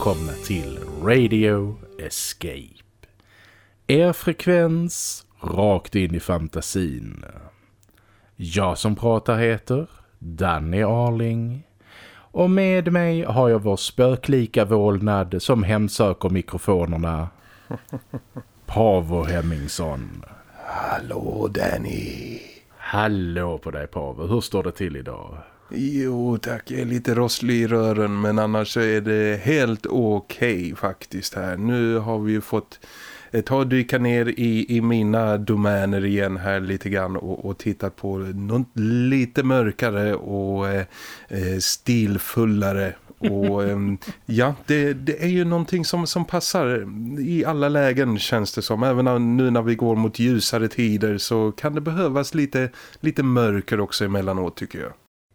Välkomna till Radio Escape. Er frekvens rakt in i fantasin. Jag som pratar heter Danny Arling. Och med mig har jag vår spöklika vålnad som hemsöker mikrofonerna. Pavo Hemmingsson. Hallå Danny. Hallå på dig Pavo. Hur står det till idag? Jo tack, jag är lite rosslig i rören men annars är det helt okej okay, faktiskt här. Nu har vi ju fått ta och dyka ner i, i mina domäner igen här lite grann och, och titta på något lite mörkare och eh, eh stilfullare och ehm, ja, det, det, är ju någonting som, som passar i alla lägen känns det som. Även nu när vi går mot ljusare tider så kan det behövas lite, lite mörker också emellanåt tycker jag.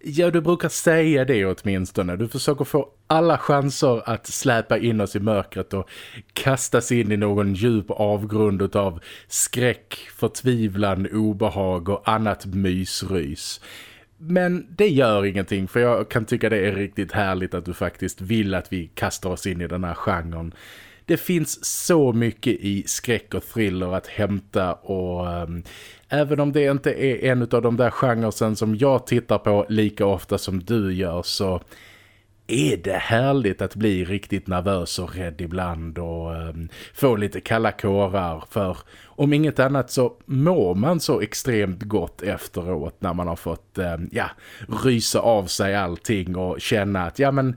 Ja, du brukar säga det åtminstone. Du försöker få alla chanser att släpa in oss i mörkret och kastas in i någon djup avgrund av skräck, förtvivlan, obehag och annat mysrys. Men det gör ingenting för jag kan tycka det är riktigt härligt att du faktiskt vill att vi kastar oss in i den här genren. Det finns så mycket i skräck och thriller att hämta och um, även om det inte är en av de där genresen som jag tittar på lika ofta som du gör så är det härligt att bli riktigt nervös och rädd ibland och um, få lite kalla kårar för om inget annat så mår man så extremt gott efteråt när man har fått um, ja, rysa av sig allting och känna att ja men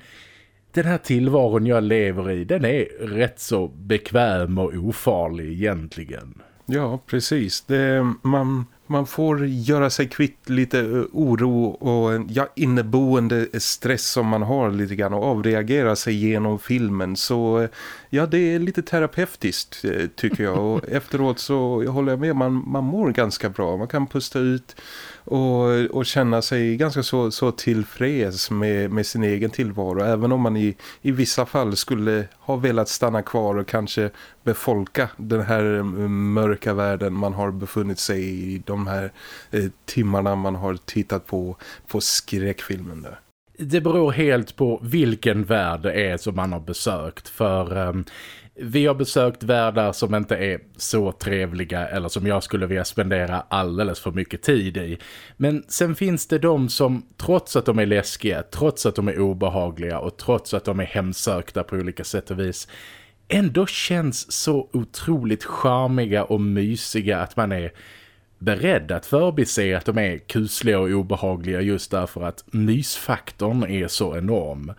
den här tillvaron jag lever i den är rätt så bekväm och ofarlig egentligen. Ja, precis. Det, man, man får göra sig kvitt lite eh, oro och ja, inneboende stress som man har lite grann och avreagera sig genom filmen. Så eh, ja, det är lite terapeutiskt eh, tycker jag. Och efteråt så jag håller jag med, man, man mår ganska bra. Man kan pusta ut och, och känna sig ganska så, så tillfreds med, med sin egen tillvaro. Även om man i, i vissa fall skulle ha velat stanna kvar och kanske befolka den här mm, mörka världen man har befunnit sig i de här eh, timmarna man har tittat på, på skräckfilmen där. Det beror helt på vilken värld det är som man har besökt för um, vi har besökt världar som inte är så trevliga eller som jag skulle vilja spendera alldeles för mycket tid i. Men sen finns det de som trots att de är läskiga, trots att de är obehagliga och trots att de är hemsökta på olika sätt och vis ändå känns så otroligt charmiga och mysiga att man är beredd att förbise att de är kusliga och obehagliga just därför att mysfaktorn är så enorm.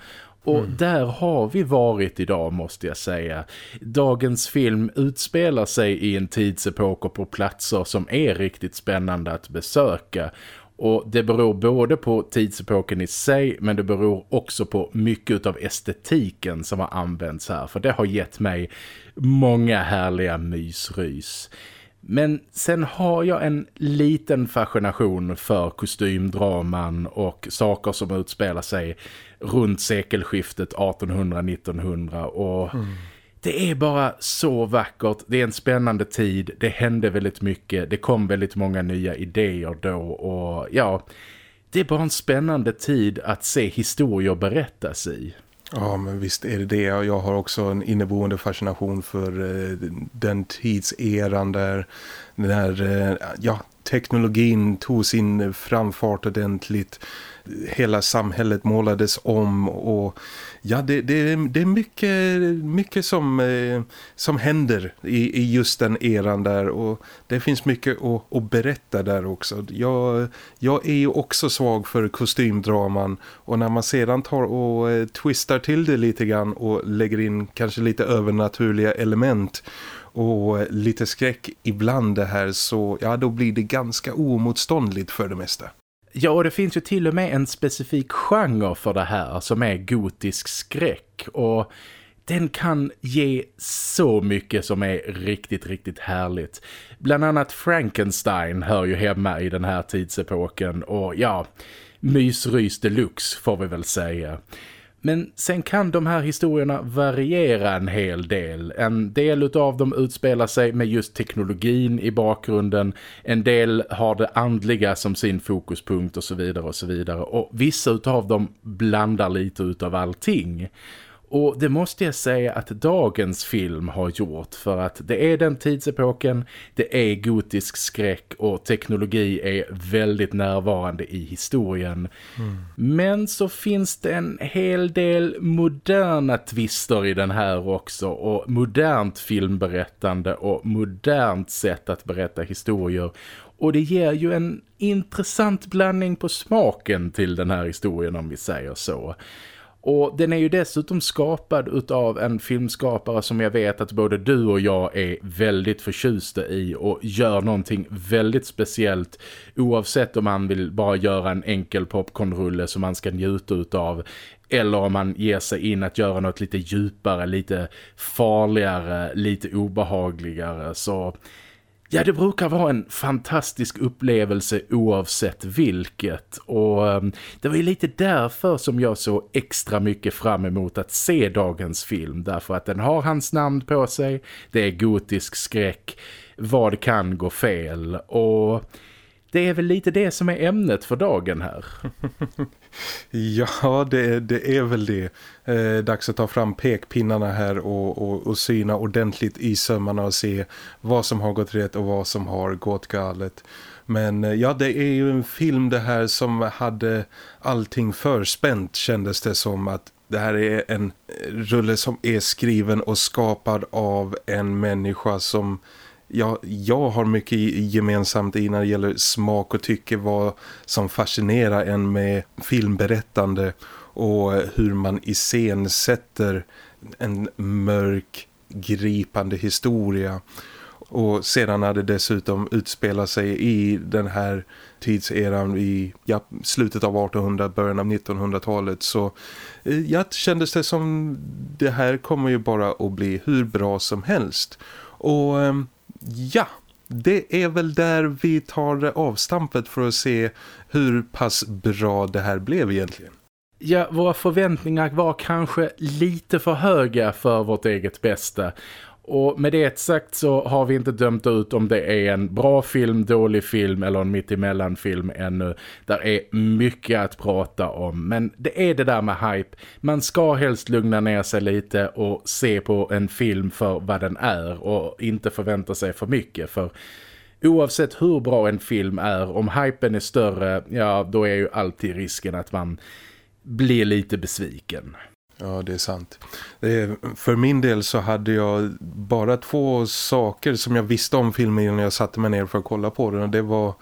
Och mm. där har vi varit idag måste jag säga. Dagens film utspelar sig i en tidsepok och på platser som är riktigt spännande att besöka. Och det beror både på tidsepoken i sig men det beror också på mycket av estetiken som har använts här. För det har gett mig många härliga mysrys. Men sen har jag en liten fascination för kostymdraman och saker som utspelar sig runt sekelskiftet 1800-1900 och mm. det är bara så vackert, det är en spännande tid, det hände väldigt mycket, det kom väldigt många nya idéer då. Och ja, det är bara en spännande tid att se historier berättas i. Ja, men visst är det det. Jag har också en inneboende fascination för eh, den tidseran där, där eh, ja, teknologin tog sin framfart ordentligt hela samhället målades om och ja det, det, det är mycket, mycket som, eh, som händer i, i just den eran där och det finns mycket att, att berätta där också. Jag, jag är ju också svag för kostymdraman och när man sedan tar och eh, twistar till det lite grann och lägger in kanske lite övernaturliga element och eh, lite skräck ibland det här så ja då blir det ganska oemotståndligt för det mesta. Ja, och det finns ju till och med en specifik genre för det här som är gotisk skräck och den kan ge så mycket som är riktigt, riktigt härligt. Bland annat Frankenstein hör ju hemma i den här tidsepoken och ja, mysrys deluxe får vi väl säga. Men sen kan de här historierna variera en hel del. En del av dem utspelar sig med just teknologin i bakgrunden. En del har det andliga som sin fokuspunkt och så vidare och så vidare. Och vissa av dem blandar lite utav allting. Och det måste jag säga att dagens film har gjort för att det är den tidsepoken, det är gotisk skräck och teknologi är väldigt närvarande i historien. Mm. Men så finns det en hel del moderna twister i den här också och modernt filmberättande och modernt sätt att berätta historier. Och det ger ju en intressant blandning på smaken till den här historien om vi säger så. Och den är ju dessutom skapad utav en filmskapare som jag vet att både du och jag är väldigt förtjusta i och gör någonting väldigt speciellt oavsett om man vill bara göra en enkel popcornrulle som man ska njuta utav eller om man ger sig in att göra något lite djupare, lite farligare, lite obehagligare. Så Ja, det brukar vara en fantastisk upplevelse oavsett vilket. Och ehm, det var ju lite därför som jag så extra mycket fram emot att se dagens film. Därför att den har hans namn på sig, det är gotisk skräck, vad kan gå fel och det är väl lite det som är ämnet för dagen här. ja, det, det är väl det. Eh, dags att ta fram pekpinnarna här och, och, och syna ordentligt i sömmarna och se vad som har gått rätt och vad som har gått galet. Men eh, ja, det är ju en film det här som hade allting förspänt kändes det som att det här är en rulle som är skriven och skapad av en människa som jag, jag har mycket gemensamt i när det gäller smak och tycke vad som fascinerar en med filmberättande och hur man iscensätter en mörk, gripande historia. Och sedan när det dessutom utspelar sig i den här tidseran i ja, slutet av 1800, början av 1900-talet så eh, ja, kändes det som det här kommer ju bara att bli hur bra som helst. Och ehm, Ja, det är väl där vi tar avstampet för att se hur pass bra det här blev egentligen. Ja, våra förväntningar var kanske lite för höga för vårt eget bästa. Och med det sagt så har vi inte dömt ut om det är en bra film, dålig film eller en mittemellan film ännu. Där är mycket att prata om. Men det är det där med hype. Man ska helst lugna ner sig lite och se på en film för vad den är och inte förvänta sig för mycket. För oavsett hur bra en film är, om hypen är större, ja då är ju alltid risken att man blir lite besviken. Ja, det är sant. Eh, för min del så hade jag bara två saker som jag visste om filmen innan jag satte mig ner för att kolla på den. Och det var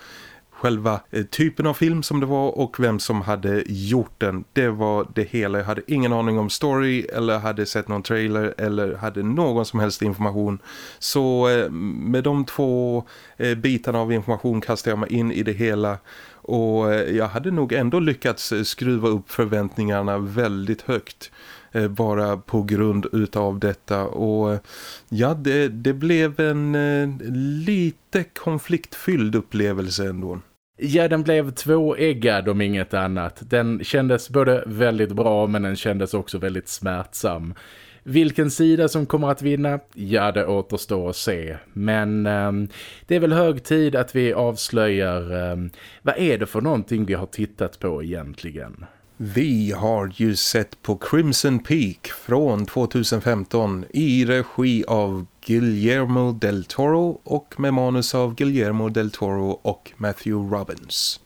själva eh, typen av film som det var och vem som hade gjort den. Det var det hela. Jag hade ingen aning om story eller hade sett någon trailer eller hade någon som helst information. Så eh, med de två bitarna av information kastade jag mig in i det hela och jag hade nog ändå lyckats skruva upp förväntningarna väldigt högt Eh, bara på grund utav detta och ja det, det blev en eh, lite konfliktfylld upplevelse ändå. Ja, den blev tvåeggad om inget annat. Den kändes både väldigt bra men den kändes också väldigt smärtsam. Vilken sida som kommer att vinna? Ja, det återstår att se. Men eh, det är väl hög tid att vi avslöjar eh, vad är det för någonting vi har tittat på egentligen? Vi har ju sett på Crimson Peak från 2015 i regi av Guillermo del Toro och med manus av Guillermo del Toro och Matthew Robbins.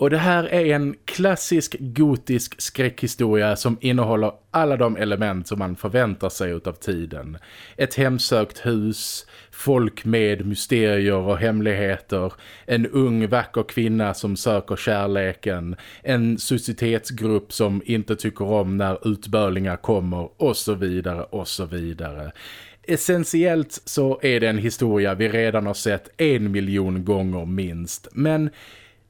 Och det här är en klassisk gotisk skräckhistoria som innehåller alla de element som man förväntar sig av tiden. Ett hemsökt hus, folk med mysterier och hemligheter, en ung vacker kvinna som söker kärleken, en societetsgrupp som inte tycker om när utbörlingar kommer och så vidare och så vidare. Essentiellt så är det en historia vi redan har sett en miljon gånger minst, men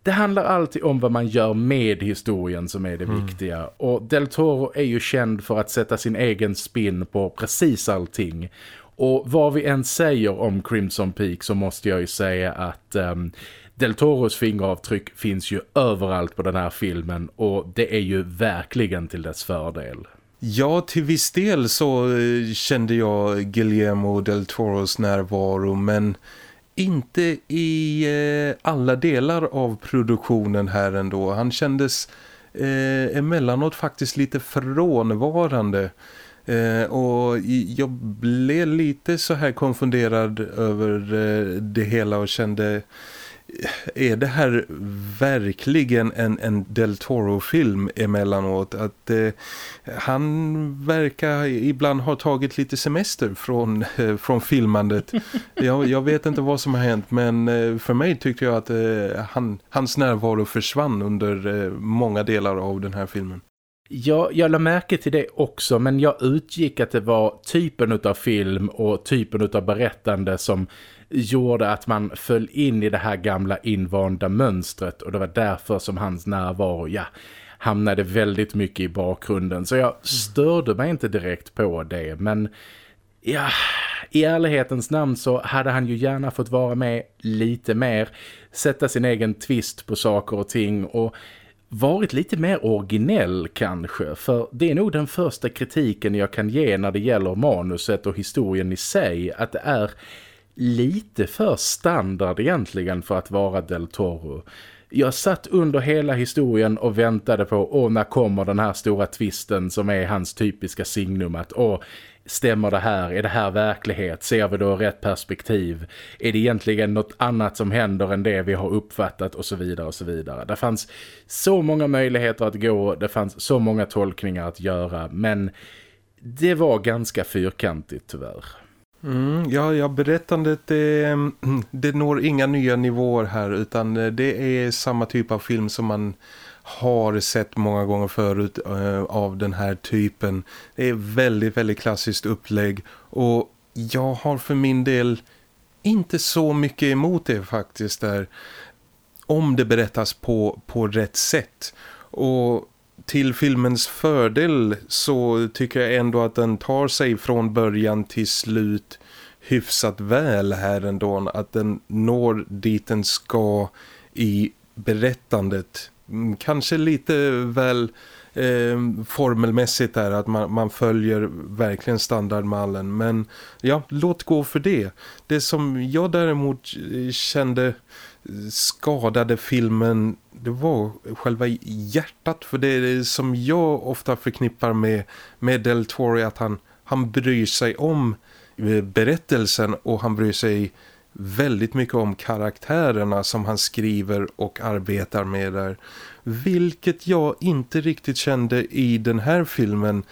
det handlar alltid om vad man gör med historien som är det mm. viktiga. Och Del Toro är ju känd för att sätta sin egen spin på precis allting. Och vad vi än säger om Crimson Peak så måste jag ju säga att um, Del Toros fingeravtryck finns ju överallt på den här filmen och det är ju verkligen till dess fördel. Ja, till viss del så eh, kände jag Guillermo del Toros närvaro men inte i eh, alla delar av produktionen här ändå. Han kändes eh, emellanåt faktiskt lite frånvarande. Eh, och jag blev lite så här konfunderad över eh, det hela och kände är det här verkligen en, en Del Toro-film emellanåt? Att eh, han verkar ibland ha tagit lite semester från, eh, från filmandet. Jag, jag, vet inte vad som har hänt men eh, för mig tyckte jag att eh, han, hans närvaro försvann under eh, många delar av den här filmen. Ja, jag la märke till det också men jag utgick att det var typen av film och typen av berättande som gjorde att man föll in i det här gamla invanda mönstret. Och det var därför som hans närvaro, ja, hamnade väldigt mycket i bakgrunden. Så jag störde mig inte direkt på det, men ja, i ärlighetens namn så hade han ju gärna fått vara med lite mer, sätta sin egen twist på saker och ting och varit lite mer originell kanske. För det är nog den första kritiken jag kan ge när det gäller manuset och historien i sig. Att det är lite för standard egentligen för att vara Del Toro. Jag satt under hela historien och väntade på åh när kommer den här stora twisten som är hans typiska signum att åh stämmer det här? Är det här verklighet? Ser vi då rätt perspektiv? Är det egentligen något annat som händer än det vi har uppfattat och så vidare och så vidare. Det fanns så många möjligheter att gå, det fanns så många tolkningar att göra men det var ganska fyrkantigt tyvärr. Mm, ja, ja, berättandet det, det når inga nya nivåer här utan eh, det är samma typ av film som man har sett många gånger förut äh, av den här typen. Det är väldigt, väldigt klassiskt upplägg och jag har för min del inte så mycket emot det faktiskt där om det berättas på, på rätt sätt. Och till filmens fördel så tycker jag ändå att den tar sig från början till slut hyfsat väl här ändå. Att den når dit den ska i berättandet. Mm, kanske lite väl eh, formelmässigt där att man, man, följer verkligen standardmallen. Men ja, låt gå för det. Det som jag däremot kände skadade filmen det var själva hjärtat. För det det som jag ofta förknippar med, med Del Toro att han, han bryr sig om eh, berättelsen. Och han bryr sig väldigt mycket om karaktärerna som han skriver och arbetar med där. Vilket jag inte riktigt kände i den här filmen.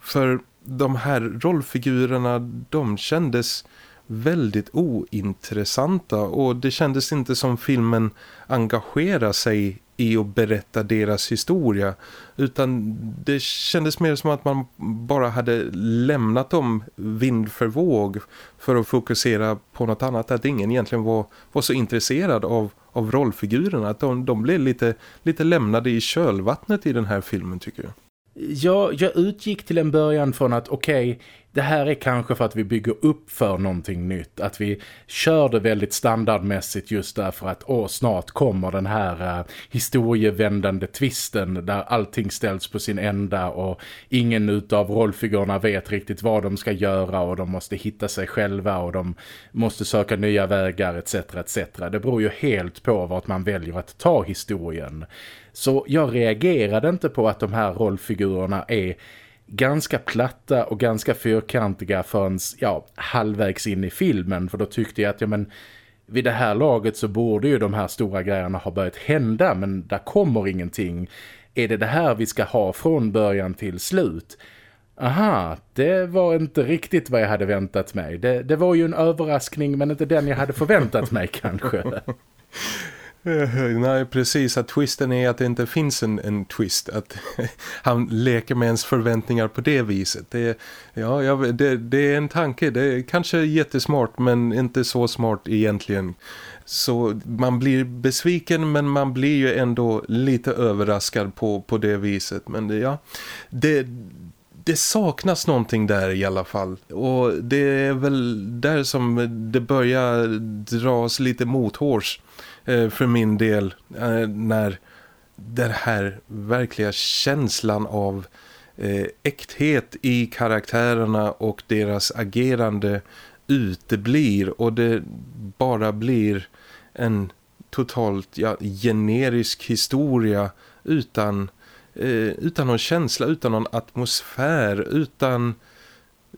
För de här rollfigurerna de kändes väldigt ointressanta och det kändes inte som filmen engagerar sig i att berätta deras historia utan det kändes mer som att man bara hade lämnat dem vind för våg för att fokusera på något annat att ingen egentligen var, var så intresserad av, av rollfigurerna att de, de blev lite, lite lämnade i kölvattnet i den här filmen tycker jag. Ja, jag utgick till en början från att okej, okay, det här är kanske för att vi bygger upp för någonting nytt. Att vi kör det väldigt standardmässigt just därför att åh, snart kommer den här äh, historievändande twisten där allting ställs på sin ända och ingen utav rollfigurerna vet riktigt vad de ska göra och de måste hitta sig själva och de måste söka nya vägar etc. etc. Det beror ju helt på vart man väljer att ta historien. Så jag reagerade inte på att de här rollfigurerna är ganska platta och ganska fyrkantiga förrän ja, halvvägs in i filmen. För då tyckte jag att ja, men, vid det här laget så borde ju de här stora grejerna ha börjat hända men där kommer ingenting. Är det det här vi ska ha från början till slut? Aha, det var inte riktigt vad jag hade väntat mig. Det, det var ju en överraskning men inte den jag hade förväntat mig kanske. Eh, nej, precis. Att twisten är att det inte finns en, en twist. Att han leker med ens förväntningar på det viset. Det, ja, jag, det, det, är en tanke. Det är kanske jättesmart men inte så smart egentligen. Så man blir besviken men man blir ju ändå lite överraskad på, på det viset. Men det, ja, det, det saknas någonting där i alla fall. Och det är väl där som det börjar dras lite mothårs Eh, för min del eh, när den här verkliga känslan av eh, äkthet i karaktärerna och deras agerande uteblir och det bara blir en totalt ja, generisk historia utan, eh, utan någon känsla, utan någon atmosfär, utan,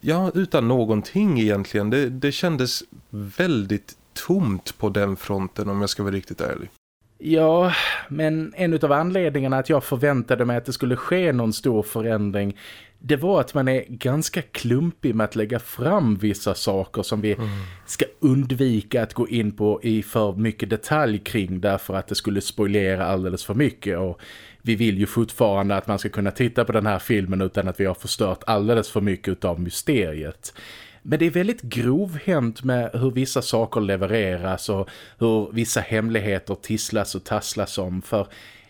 ja, utan någonting egentligen. Det, det kändes väldigt tomt på den fronten om jag ska vara riktigt ärlig. Ja, men en av anledningarna att jag förväntade mig att det skulle ske någon stor förändring det var att man är ganska klumpig med att lägga fram vissa saker som vi mm. ska undvika att gå in på i för mycket detalj kring därför att det skulle spoilera alldeles för mycket och vi vill ju fortfarande att man ska kunna titta på den här filmen utan att vi har förstört alldeles för mycket av mysteriet. Men det är väldigt grovhänt med hur vissa saker levereras och hur vissa hemligheter tisslas och tasslas om för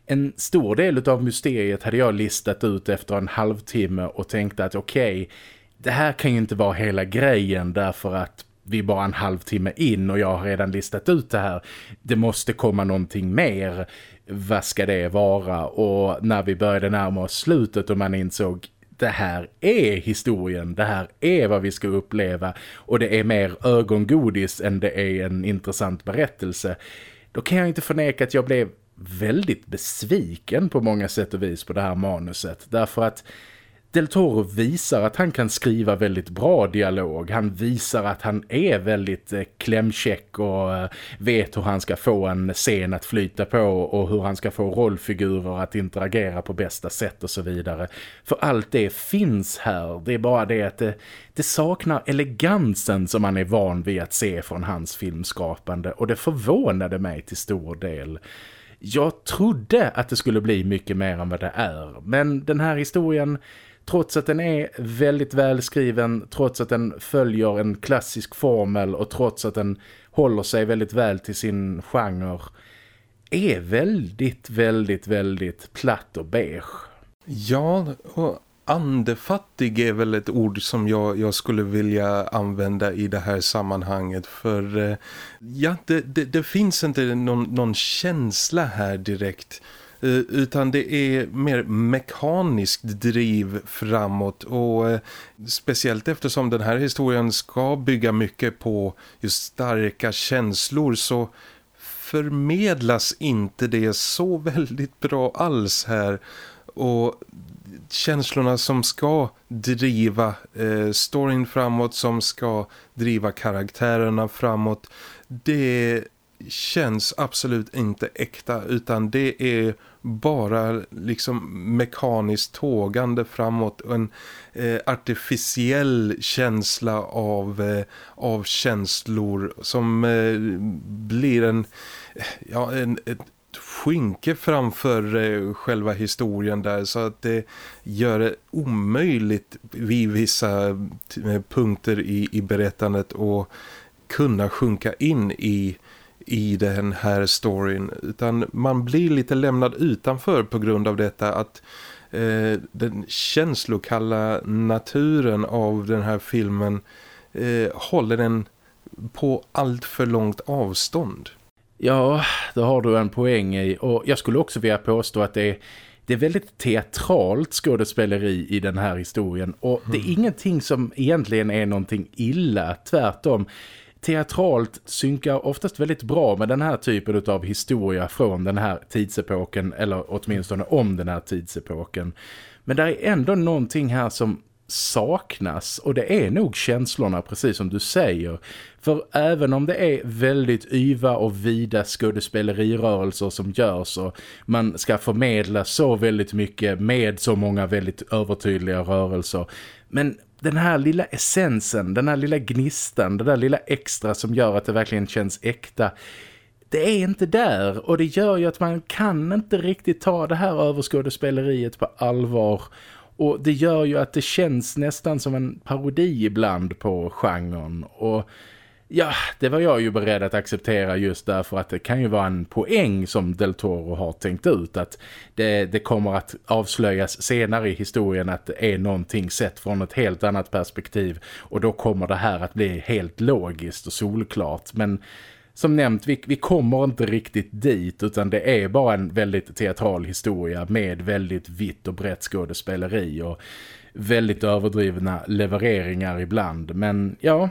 en stor del av mysteriet hade jag listat ut efter en halvtimme och tänkte att okej, okay, det här kan ju inte vara hela grejen därför att vi är bara en halvtimme in och jag har redan listat ut det här. Det måste komma någonting mer. Vad ska det vara? Och när vi började närma oss slutet och man insåg det här är historien, det här är vad vi ska uppleva och det är mer ögongodis än det är en intressant berättelse. Då kan jag inte förneka att jag blev väldigt besviken på många sätt och vis på det här manuset. Därför att Del Toro visar att han kan skriva väldigt bra dialog. Han visar att han är väldigt eh, klämkäck och eh, vet hur han ska få en scen att flyta på och hur han ska få rollfigurer att interagera på bästa sätt och så vidare. För allt det finns här. Det är bara det att det, det saknar elegansen som man är van vid att se från hans filmskapande och det förvånade mig till stor del. Jag trodde att det skulle bli mycket mer än vad det är. Men den här historien, trots att den är väldigt välskriven, trots att den följer en klassisk formel och trots att den håller sig väldigt väl till sin genre, är väldigt, väldigt, väldigt platt och beige. Ja, och andefattig är väl ett ord som jag, jag skulle vilja använda i det här sammanhanget för eh, ja, det, det, det, finns inte någon, någon känsla här direkt Eh, utan det är mer mekaniskt driv framåt. Och eh, speciellt eftersom den här historien ska bygga mycket på just starka känslor så förmedlas inte det så väldigt bra alls här. Och känslorna som ska driva eh, storyn framåt, som ska driva karaktärerna framåt, det känns absolut inte äkta utan det är bara liksom mekaniskt tågande framåt och en eh, artificiell känsla av, eh, av känslor som eh, blir en, eh, ja, en, ett skynke framför eh, själva historien där. Så att det gör det omöjligt vid vissa eh, punkter i, i berättandet att kunna sjunka in i i den här storyn utan man blir lite lämnad utanför på grund av detta att eh, den känslokalla naturen av den här filmen eh, håller den på allt för långt avstånd. Ja, det har du en poäng i. Och jag skulle också vilja påstå att det är, det är väldigt teatralt skådespeleri i den här historien. Och det är mm. ingenting som egentligen är någonting illa, tvärtom. Teatralt synkar oftast väldigt bra med den här typen av historia från den här tidsepoken, eller åtminstone om den här tidsepoken. Men det är ändå någonting här som saknas och det är nog känslorna precis som du säger. För även om det är väldigt yva och vida skådespelerirörelser som görs och man ska förmedla så väldigt mycket med så många väldigt övertydliga rörelser. Men den här lilla essensen, den här lilla gnistan, det där lilla extra som gör att det verkligen känns äkta det är inte där och det gör ju att man kan inte riktigt ta det här överskådespeleriet på allvar och det gör ju att det känns nästan som en parodi ibland på genren. Och ja, det var jag ju beredd att acceptera just därför att det kan ju vara en poäng som Del Toro har tänkt ut. Att det, det kommer att avslöjas senare i historien att det är någonting sett från ett helt annat perspektiv. Och då kommer det här att bli helt logiskt och solklart. Men som nämnt, vi, vi kommer inte riktigt dit utan det är bara en väldigt teatral historia med väldigt vitt och brett skådespeleri och väldigt överdrivna levereringar ibland. Men ja,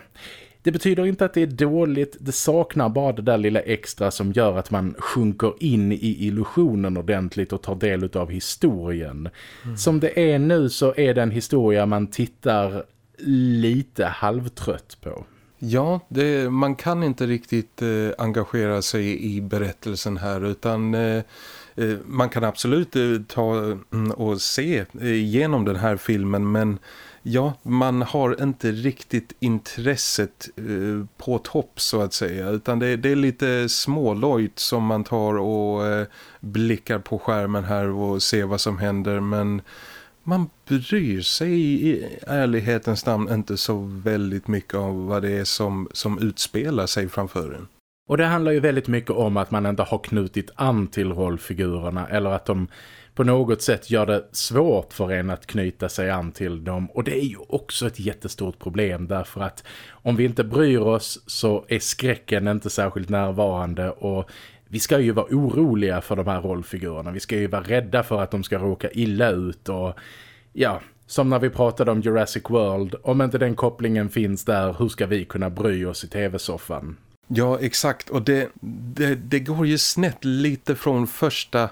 det betyder inte att det är dåligt, det saknar bara det där lilla extra som gör att man sjunker in i illusionen ordentligt och tar del av historien. Mm. Som det är nu så är det en historia man tittar lite halvtrött på. Ja, det, man kan inte riktigt eh, engagera sig i berättelsen här utan eh, eh man kan absolut eh, ta mm, och se igenom den här filmen men ja, man har inte riktigt intresset eh, på topp så att säga utan det, det är lite smålojt som man tar och eh, blickar på skärmen här och ser vad som händer men man bryr sig i ärlighetens namn inte så väldigt mycket om vad det är som, som utspelar sig framför en. Och det handlar ju väldigt mycket om att man inte har knutit an till rollfigurerna eller att de på något sätt gör det svårt för en att knyta sig an till dem. Och det är ju också ett jättestort problem därför att om vi inte bryr oss så är skräcken inte särskilt närvarande och vi ska ju vara oroliga för de här rollfigurerna. Vi ska ju vara rädda för att de ska råka illa ut och ja, som när vi pratade om Jurassic World. Om inte den kopplingen finns där, hur ska vi kunna bry oss i tv-soffan? Ja, exakt. Och det, det, det går ju snett lite från första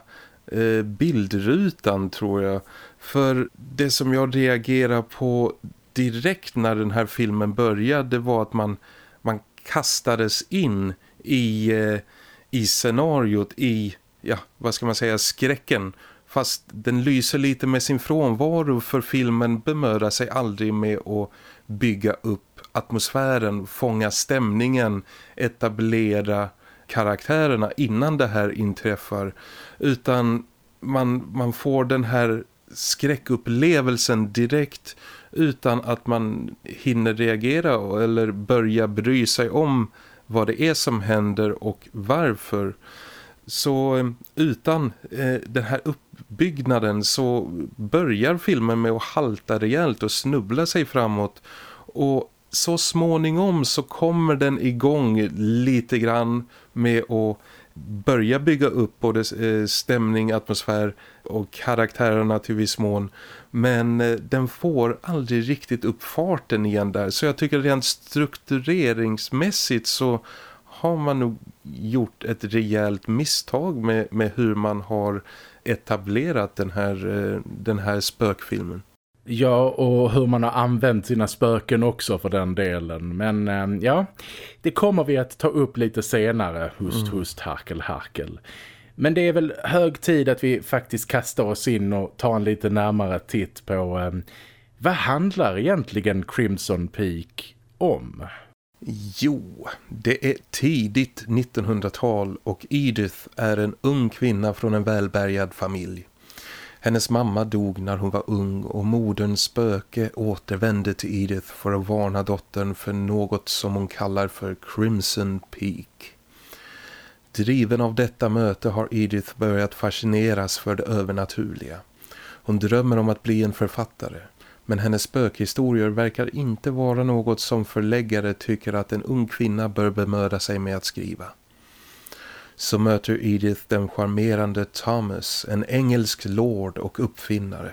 eh, bildrutan tror jag. För det som jag reagerar på direkt när den här filmen började var att man, man kastades in i... Eh, i scenariot, i, ja, vad ska man säga, skräcken. Fast den lyser lite med sin frånvaro för filmen bemödar sig aldrig med att bygga upp atmosfären, fånga stämningen, etablera karaktärerna innan det här inträffar. Utan man, man får den här skräckupplevelsen direkt utan att man hinner reagera eller börja bry sig om vad det är som händer och varför. Så eh, utan eh, den här uppbyggnaden så börjar filmen med att halta rejält och snubbla sig framåt. Och så småningom så kommer den igång lite grann med att börja bygga upp både eh, stämning, atmosfär och karaktärerna till viss mån. Men eh, den får aldrig riktigt upp farten igen där. Så jag tycker rent struktureringsmässigt så har man nog gjort ett rejält misstag med, med hur man har etablerat den här, eh, den här spökfilmen. Ja, och hur man har använt sina spöken också för den delen. Men eh, ja, det kommer vi att ta upp lite senare. Hust, mm. hust, harkel, harkel. Men det är väl hög tid att vi faktiskt kastar oss in och tar en lite närmare titt på eh, vad handlar egentligen Crimson Peak om? Jo, det är tidigt 1900-tal och Edith är en ung kvinna från en välbärgad familj. Hennes mamma dog när hon var ung och moderns spöke återvände till Edith för att varna dottern för något som hon kallar för Crimson Peak. Driven av detta möte har Edith börjat fascineras för det övernaturliga. Hon drömmer om att bli en författare. Men hennes spökhistorier verkar inte vara något som förläggare tycker att en ung kvinna bör bemöda sig med att skriva. Så möter Edith den charmerande Thomas, en engelsk lord och uppfinnare.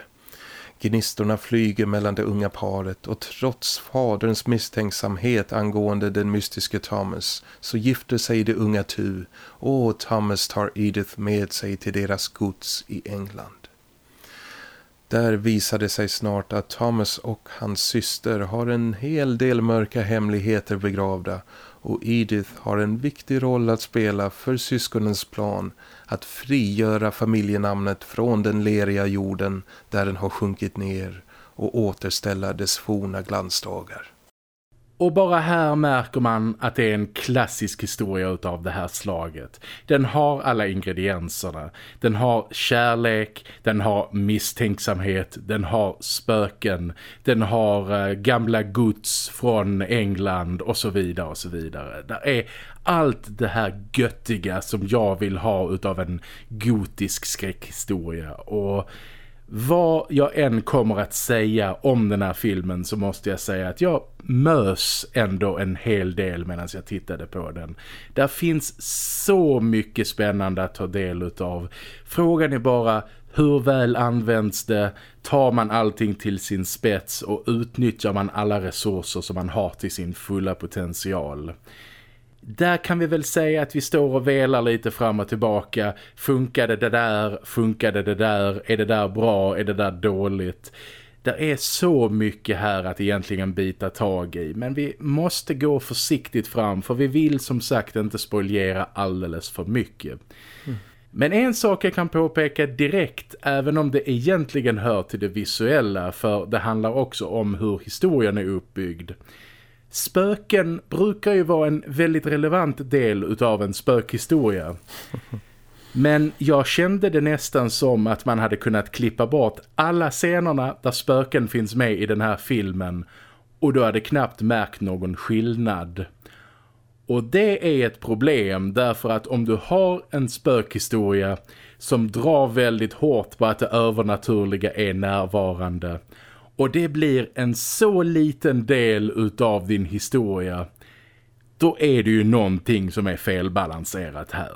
Gnistorna flyger mellan det unga paret och trots faderns misstänksamhet angående den mystiske Thomas så gifter sig det unga Tu och Thomas tar Edith med sig till deras gods i England. Där visade sig snart att Thomas och hans syster har en hel del mörka hemligheter begravda och Edith har en viktig roll att spela för syskonens plan att frigöra familjenamnet från den leriga jorden där den har sjunkit ner och återställa dess forna glansdagar. Och bara här märker man att det är en klassisk historia utav det här slaget. Den har alla ingredienserna. Den har kärlek, den har misstänksamhet, den har spöken, den har eh, gamla gods från England och så vidare och så vidare. Det är allt det här göttiga som jag vill ha utav en gotisk skräckhistoria och vad jag än kommer att säga om den här filmen så måste jag säga att jag mös ändå en hel del medan jag tittade på den. Där finns så mycket spännande att ta del utav. Frågan är bara hur väl används det? Tar man allting till sin spets och utnyttjar man alla resurser som man har till sin fulla potential? Där kan vi väl säga att vi står och velar lite fram och tillbaka. Funkade det där? Funkade det där? Är det där bra? Är det där dåligt? Det är så mycket här att egentligen bita tag i. Men vi måste gå försiktigt fram för vi vill som sagt inte spoilera alldeles för mycket. Mm. Men en sak jag kan påpeka direkt, även om det egentligen hör till det visuella, för det handlar också om hur historien är uppbyggd. Spöken brukar ju vara en väldigt relevant del utav en spökhistoria. Men jag kände det nästan som att man hade kunnat klippa bort alla scenerna där spöken finns med i den här filmen och du hade knappt märkt någon skillnad. Och det är ett problem därför att om du har en spökhistoria som drar väldigt hårt på att det övernaturliga är närvarande och det blir en så liten del utav din historia då är det ju någonting som är felbalanserat här.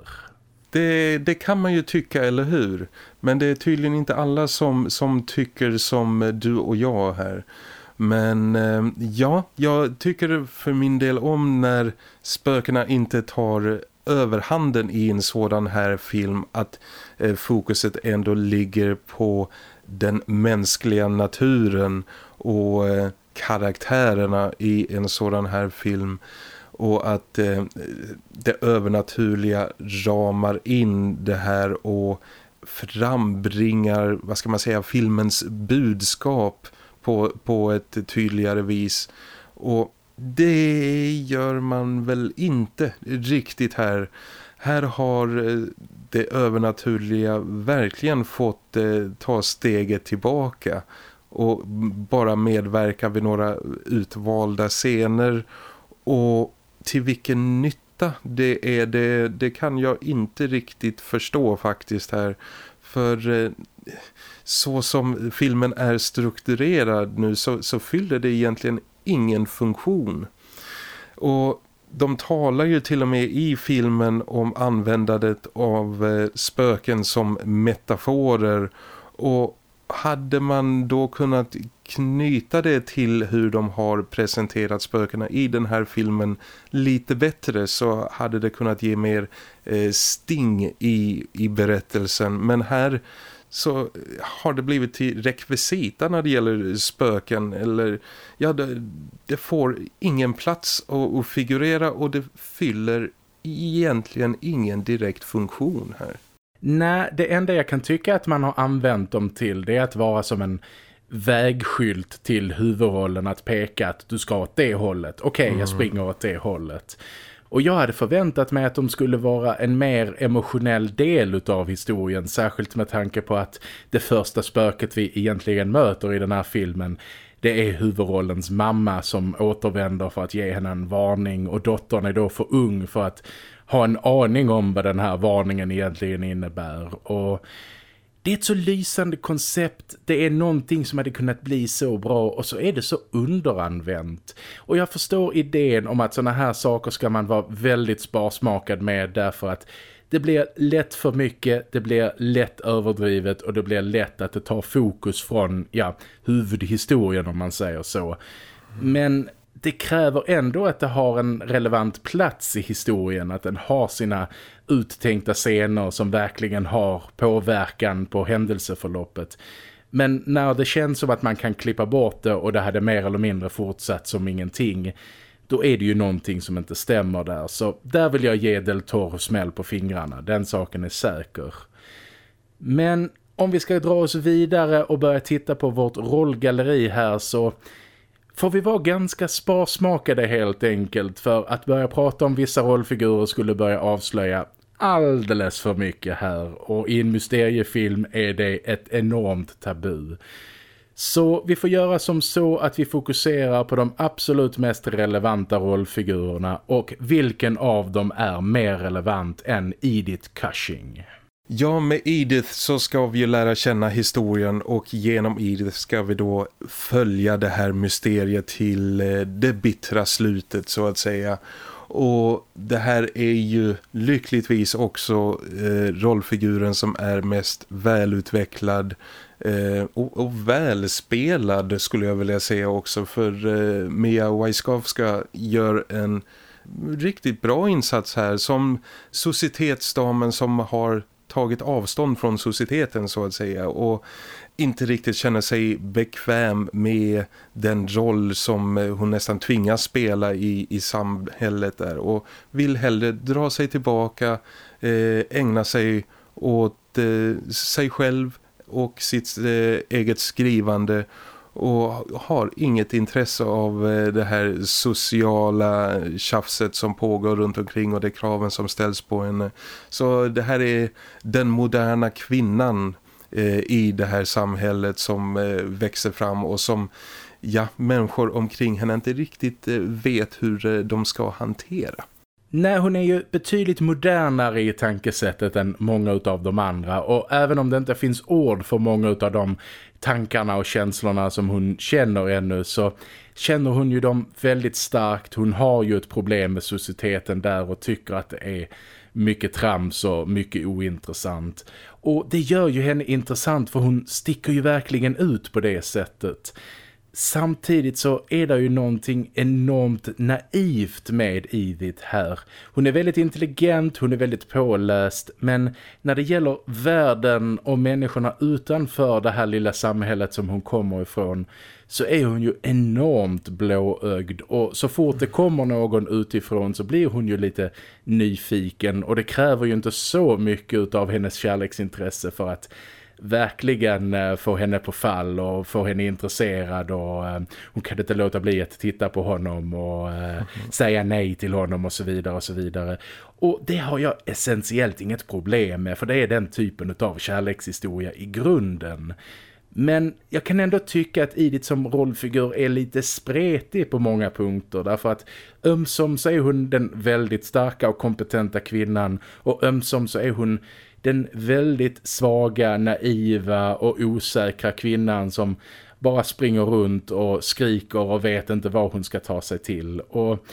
Det, det, kan man ju tycka, eller hur? Men det är tydligen inte alla som, som tycker som du och jag här. Men eh, ja, jag tycker för min del om när spökena inte tar överhanden i en sådan här film att eh, fokuset ändå ligger på den mänskliga naturen och eh, karaktärerna i en sådan här film och att eh, det övernaturliga ramar in det här och frambringar, vad ska man säga, filmens budskap på, på ett tydligare vis. Och det gör man väl inte riktigt här. Här har eh, det övernaturliga verkligen fått eh, ta steget tillbaka och bara medverka vid några utvalda scener. Och till vilken nytta? Det är det, det kan jag inte riktigt förstå faktiskt här. För eh, så som filmen är strukturerad nu så, så fyller det egentligen ingen funktion. Och de talar ju till och med i filmen om användandet av eh, spöken som metaforer och hade man då kunnat knyta det till hur de har presenterat spökena i den här filmen lite bättre så hade det kunnat ge mer eh, sting i, i berättelsen. Men här så har det blivit till rekvisita när det gäller spöken eller ja det, det får ingen plats att, att figurera och det fyller egentligen ingen direkt funktion här. Nej, det enda jag kan tycka att man har använt dem till det är att vara som en vägskylt till huvudrollen att peka att du ska åt det hållet. Okej, okay, mm. jag springer åt det hållet. Och jag hade förväntat mig att de skulle vara en mer emotionell del av historien. Särskilt med tanke på att det första spöket vi egentligen möter i den här filmen det är huvudrollens mamma som återvänder för att ge henne en varning och dottern är då för ung för att ha en aning om vad den här varningen egentligen innebär. Och det är ett så lysande koncept. Det är någonting som hade kunnat bli så bra och så är det så underanvänt. Och jag förstår idén om att såna här saker ska man vara väldigt sparsmakad med därför att det blir lätt för mycket, det blir lätt överdrivet och det blir lätt att det tar fokus från ja, huvudhistorien om man säger så. Men det kräver ändå att det har en relevant plats i historien, att den har sina uttänkta scener som verkligen har påverkan på händelseförloppet. Men när det känns som att man kan klippa bort det och det hade mer eller mindre fortsatt som ingenting, då är det ju någonting som inte stämmer där. Så där vill jag ge Del Toro smäll på fingrarna, den saken är säker. Men om vi ska dra oss vidare och börja titta på vårt rollgalleri här så får vi vara ganska sparsmakade helt enkelt för att börja prata om vissa rollfigurer skulle börja avslöja alldeles för mycket här och i en mysteriefilm är det ett enormt tabu. Så vi får göra som så att vi fokuserar på de absolut mest relevanta rollfigurerna och vilken av dem är mer relevant än Edith Cushing. Ja, med Edith så ska vi ju lära känna historien och genom Edith ska vi då följa det här mysteriet till eh, det bittra slutet så att säga. Och det här är ju lyckligtvis också eh, rollfiguren som är mest välutvecklad eh, och, och välspelad skulle jag vilja säga också. För eh, Mia Wajskowska gör en riktigt bra insats här som societetsdamen som har tagit avstånd från societeten så att säga och inte riktigt känner sig bekväm med den roll som eh, hon nästan tvingas spela i, i samhället där och vill hellre dra sig tillbaka, eh, ägna sig åt eh, sig själv och sitt eget skrivande och har inget intresse av det här sociala tjafset som pågår runt omkring och de kraven som ställs på henne. Så det här är den moderna kvinnan Eh, i det här samhället som eh, växer fram och som ja, människor omkring henne inte riktigt eh, vet hur eh, de ska hantera. Nej, hon är ju betydligt modernare i tankesättet än många av de andra och även om det inte finns ord för många av de tankarna och känslorna som hon känner ännu så känner hon ju dem väldigt starkt. Hon har ju ett problem med societeten där och tycker att det är mycket trams och mycket ointressant. Och det gör ju henne intressant för hon sticker ju verkligen ut på det sättet. Samtidigt så är det ju någonting enormt naivt med Edith här. Hon är väldigt intelligent, hon är väldigt påläst, men när det gäller världen och människorna utanför det här lilla samhället som hon kommer ifrån så är hon ju enormt blåögd och så fort det kommer någon utifrån så blir hon ju lite nyfiken och det kräver ju inte så mycket av hennes kärleksintresse för att verkligen eh, få henne på fall och få henne intresserad och eh, hon kan inte låta bli att titta på honom och mm -hmm. säga nej till honom och så vidare och så vidare. Och det har jag essentiellt inget problem med för det är den typen av kärlekshistoria i grunden. Men jag kan ändå tycka att Edith som rollfigur är lite spretig på många punkter därför att ömsom så är hon den väldigt starka och kompetenta kvinnan och ömsom så är hon den väldigt svaga, naiva och osäkra kvinnan som bara springer runt och skriker och vet inte vad hon ska ta sig till. Och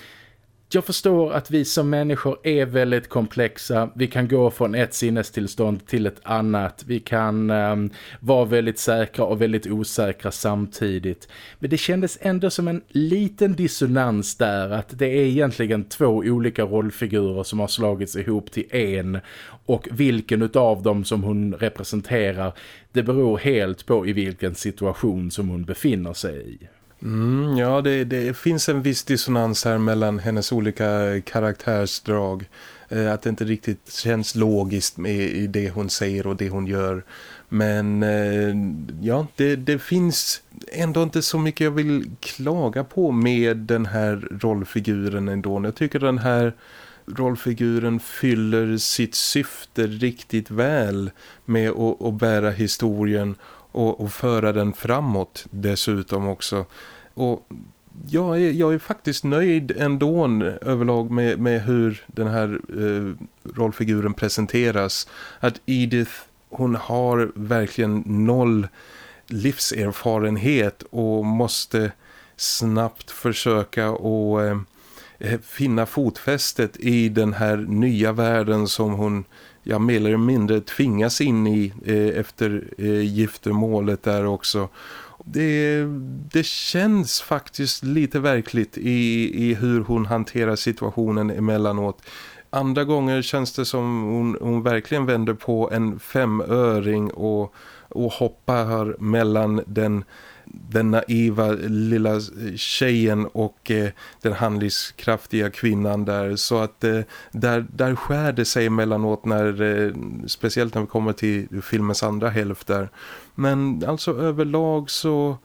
jag förstår att vi som människor är väldigt komplexa. Vi kan gå från ett sinnestillstånd till ett annat. Vi kan um, vara väldigt säkra och väldigt osäkra samtidigt. Men det kändes ändå som en liten dissonans där att det är egentligen två olika rollfigurer som har slagits ihop till en. Och vilken av dem som hon representerar, det beror helt på i vilken situation som hon befinner sig i. Mm, ja, det, det, finns en viss dissonans här mellan hennes olika karaktärsdrag. Eh, att det inte riktigt känns logiskt med det hon säger och det hon gör. Men eh, ja, det, det, finns ändå inte så mycket jag vill klaga på med den här rollfiguren ändå. Jag tycker den här rollfiguren fyller sitt syfte riktigt väl med att, att bära historien och, och föra den framåt dessutom också. Och jag är, jag är faktiskt nöjd ändå överlag med, med hur den här eh, rollfiguren presenteras. Att Edith, hon har verkligen noll livserfarenhet och måste snabbt försöka att eh, eh, finna fotfästet i den här nya världen som hon ja, mer eller mindre tvingas in i eh, efter eh, giftermålet där också det, det känns faktiskt lite verkligt i, i hur hon hanterar situationen emellanåt. Andra gånger känns det som hon, hon verkligen vänder på en femöring och, och hoppar mellan den den naiva lilla eh, tjejen och eh, den handlingskraftiga kvinnan där så att eh, där, där skär det sig emellanåt när, eh, speciellt när vi kommer till filmens andra hälft där. Men alltså överlag så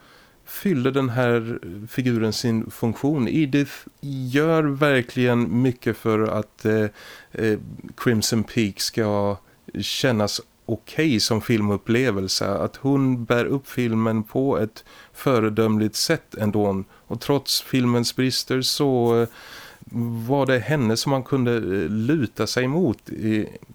fyller den här figuren sin funktion. Edith gör verkligen mycket för att eh, eh Crimson Peak ska kännas okej okay som filmupplevelse. Att hon bär upp filmen på ett föredömligt sätt ändå. Och trots filmens brister så eh, var det henne som man kunde eh, luta sig mot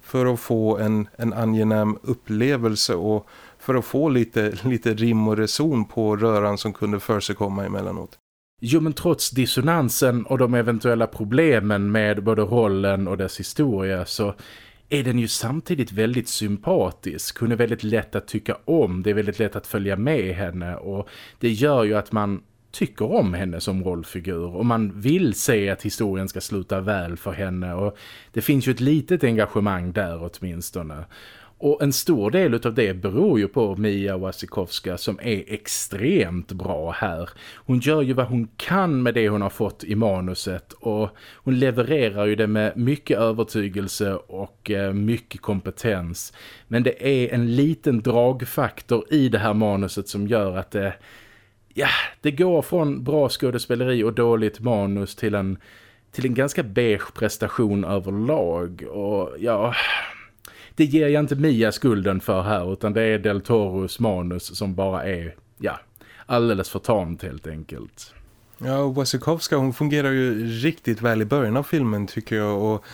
för att få en, en angenäm upplevelse och för att få lite, lite rim och reson på röran som kunde för sig komma emellanåt. Jo men trots dissonansen och de eventuella problemen med både rollen och dess historia så är den ju samtidigt väldigt sympatisk. Hon är väldigt lätt att tycka om, det är väldigt lätt att följa med henne och det gör ju att man tycker om henne som rollfigur och man vill se att historien ska sluta väl för henne och det finns ju ett litet engagemang där åtminstone. Och en stor del av det beror ju på Mia Wasikowska som är extremt bra här. Hon gör ju vad hon kan med det hon har fått i manuset och hon levererar ju det med mycket övertygelse och eh, mycket kompetens. Men det är en liten dragfaktor i det här manuset som gör att det, ja, det går från bra skådespeleri och dåligt manus till en, till en ganska beige prestation överlag. Och ja det ger jag inte Mia skulden för här utan det är Del Toros manus som bara är, ja, alldeles för tamt helt enkelt. Ja, Wasikowska hon fungerar ju riktigt väl i början av filmen tycker jag och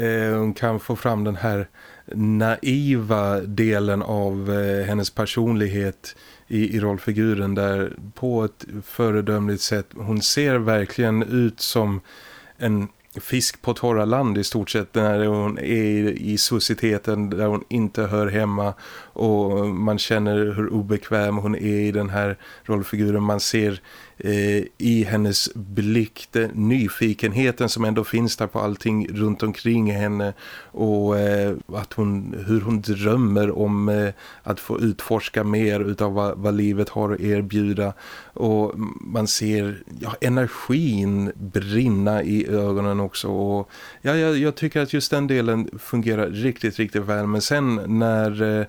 eh, hon kan få fram den här naiva delen av eh, hennes personlighet i, i rollfiguren där på ett föredömligt sätt. Hon ser verkligen ut som en fisk på torra land i stort sett när hon är i societeten där hon inte hör hemma och man känner hur obekväm hon är i den här rollfiguren. Man ser Eh, i hennes blick den nyfikenheten som ändå finns där på allting runt omkring henne och eh, att hon, hur hon drömmer om eh, att få utforska mer utav vad, vad, livet har att erbjuda. Och man ser ja, energin brinna i ögonen också och ja, jag, jag tycker att just den delen fungerar riktigt, riktigt väl. Men sen när eh,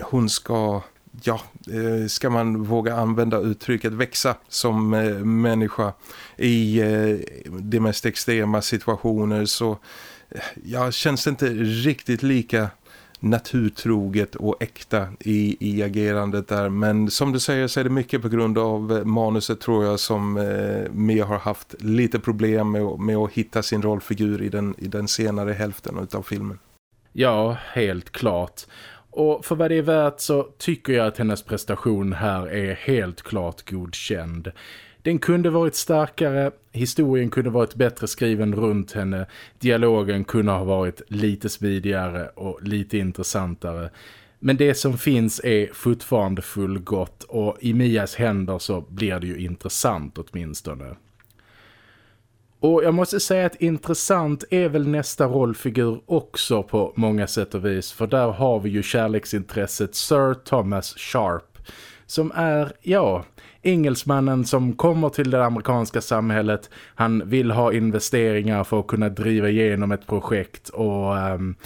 hon ska ja, eh, ska man våga använda uttrycket växa som eh, människa i eh, de mest extrema situationer så ja, känns det inte riktigt lika naturtroget och äkta i, i agerandet där. Men som du säger så är det mycket på grund av manuset tror jag som eh, Mia har haft lite problem med, med att hitta sin rollfigur i den, i den senare hälften av filmen. Ja, helt klart. Och för vad det är värt så tycker jag att hennes prestation här är helt klart godkänd. Den kunde varit starkare, historien kunde varit bättre skriven runt henne, dialogen kunde ha varit lite smidigare och lite intressantare. Men det som finns är fortfarande fullgott och i Mias händer så blir det ju intressant åtminstone. Och jag måste säga att intressant är väl nästa rollfigur också på många sätt och vis. För där har vi ju kärleksintresset Sir Thomas Sharp. Som är, ja, engelsmannen som kommer till det amerikanska samhället. Han vill ha investeringar för att kunna driva igenom ett projekt och um,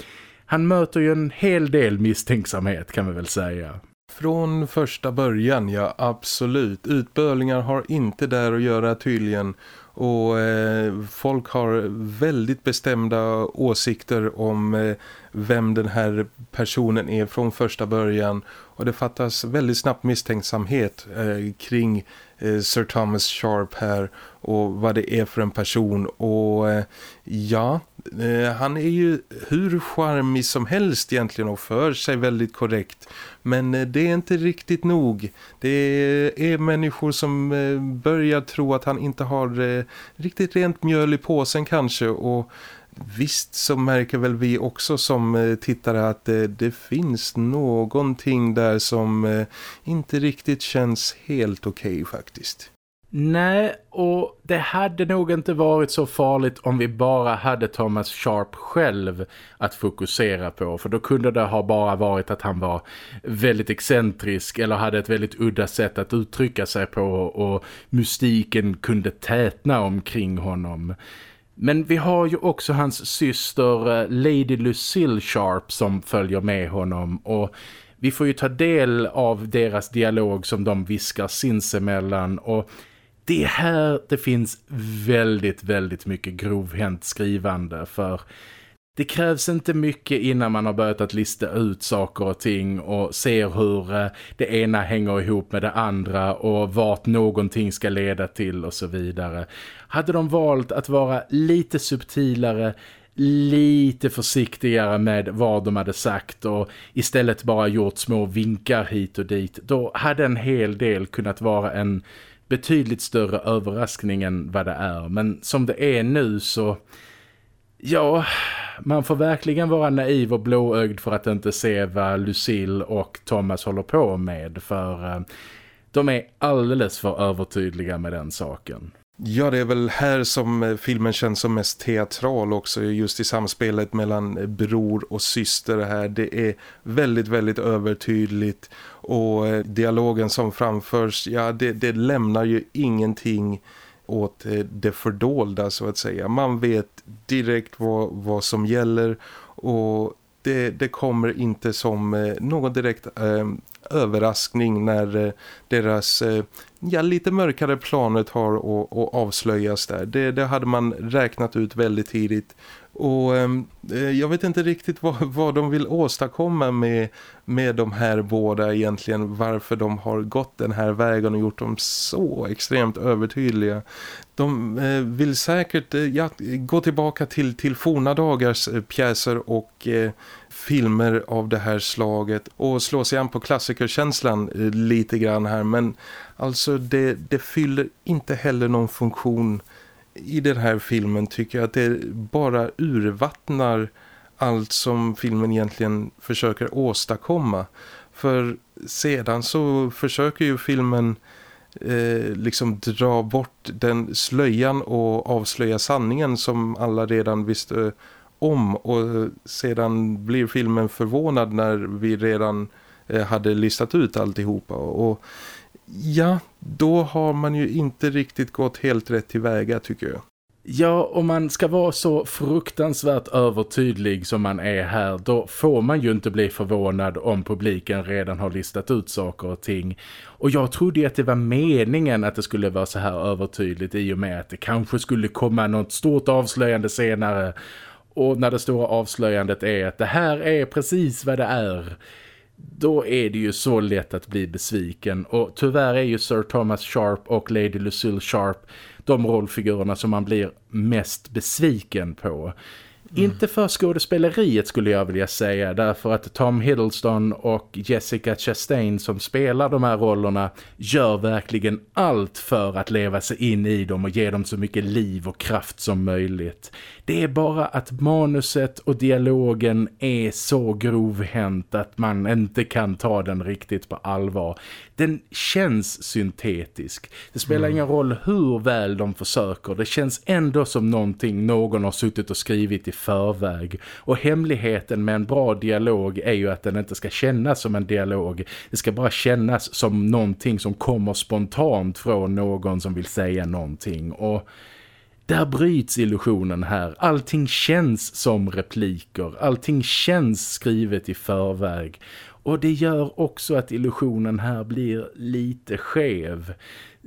han möter ju en hel del misstänksamhet kan vi väl säga. Från första början, ja absolut. Utbörlingar har inte där att göra tydligen och eh, folk har väldigt bestämda åsikter om eh, vem den här personen är från första början. Och det fattas väldigt snabbt misstänksamhet eh, kring eh, Sir Thomas Sharp här och vad det är för en person. Och eh, ja, Eh, han är ju hur charmig som helst egentligen och för sig väldigt korrekt men eh, det är inte riktigt nog. Det är människor som eh, börjar tro att han inte har riktigt rent mjöl i påsen kanske och Visst så märker väl vi också som tittare att det, finns någonting där som inte riktigt känns helt okej okay, faktiskt. Nej, och det hade nog inte varit så farligt om vi bara hade Thomas Sharp själv att fokusera på. För då kunde det ha bara varit att han var väldigt excentrisk eller hade ett väldigt udda sätt att uttrycka sig på och mystiken kunde tätna omkring honom. Men vi har ju också hans syster eh, Lady Lucille Sharp som följer med honom och vi får ju ta del av deras dialog som de viskar sinsemellan och det är här det finns väldigt, väldigt mycket grovhänt skrivande för det krävs inte mycket innan man har börjat att lista ut saker och ting och ser hur eh, det ena hänger ihop med det andra och vart någonting ska leda till och så vidare. Hade de valt att vara lite subtilare, lite försiktigare med vad de hade sagt och istället bara gjort små vinkar hit och dit, då hade en hel del kunnat vara en betydligt större överraskning än vad det är. Men som det är nu så... Ja, man får verkligen vara naiv och blåögd för att inte se vad Lucille och Thomas håller på med. För eh, de är alldeles för övertydliga med den saken. Ja, det är väl här som eh, filmen känns som mest teatral också just i samspelet mellan bror och syster här. Det är väldigt, väldigt övertydligt och eh, dialogen som framförs, ja det, det lämnar ju ingenting åt eh, det fördolda så att säga. Man vet direkt vad, vad som gäller och det, det kommer inte som eh, någon direkt eh, överraskning när eh, deras eh, ja, lite mörkare planet har att avslöjas där. Det, det hade man räknat ut väldigt tidigt och ehm, eh, jag vet inte riktigt vad, vad de vill åstadkomma med, med de här båda egentligen. Varför de har gått den här vägen och gjort dem så extremt övertydliga. De eh, vill säkert eh, ja, gå tillbaka till, till forna dagars eh, pjäser och eh, filmer av det här slaget och slå sig an på klassikerkänslan eh, lite grann här. Men alltså det, det fyller inte heller någon funktion i den här filmen tycker jag att det bara urvattnar allt som filmen egentligen försöker åstadkomma. För sedan så försöker ju filmen eh, liksom dra bort den slöjan och avslöja sanningen som alla redan visste om. Och sedan blir filmen förvånad när vi redan eh, hade listat ut alltihopa. Och ja, då har man ju inte riktigt gått helt rätt tillväga tycker jag. Ja, om man ska vara så fruktansvärt övertydlig som man är här, då får man ju inte bli förvånad om publiken redan har listat ut saker och ting. Och jag trodde att det var meningen att det skulle vara så här övertydligt i och med att det kanske skulle komma något stort avslöjande senare. Och när det stora avslöjandet är att det här är precis vad det är då är det ju så lätt att bli besviken. Och tyvärr är ju Sir Thomas Sharp och Lady Lucille Sharp de rollfigurerna som man blir mest besviken på. Mm. Inte för skådespeleriet skulle jag vilja säga därför att Tom Hiddleston och Jessica Chastain som spelar de här rollerna gör verkligen allt för att leva sig in i dem och ge dem så mycket liv och kraft som möjligt. Det är bara att manuset och dialogen är så grovhänt att man inte kan ta den riktigt på allvar. Den känns syntetisk. Det spelar mm. ingen roll hur väl de försöker. Det känns ändå som någonting någon har suttit och skrivit i förväg. Och hemligheten med en bra dialog är ju att den inte ska kännas som en dialog. Det ska bara kännas som någonting som kommer spontant från någon som vill säga någonting. Och där bryts illusionen här. Allting känns som repliker. Allting känns skrivet i förväg. Och det gör också att illusionen här blir lite skev.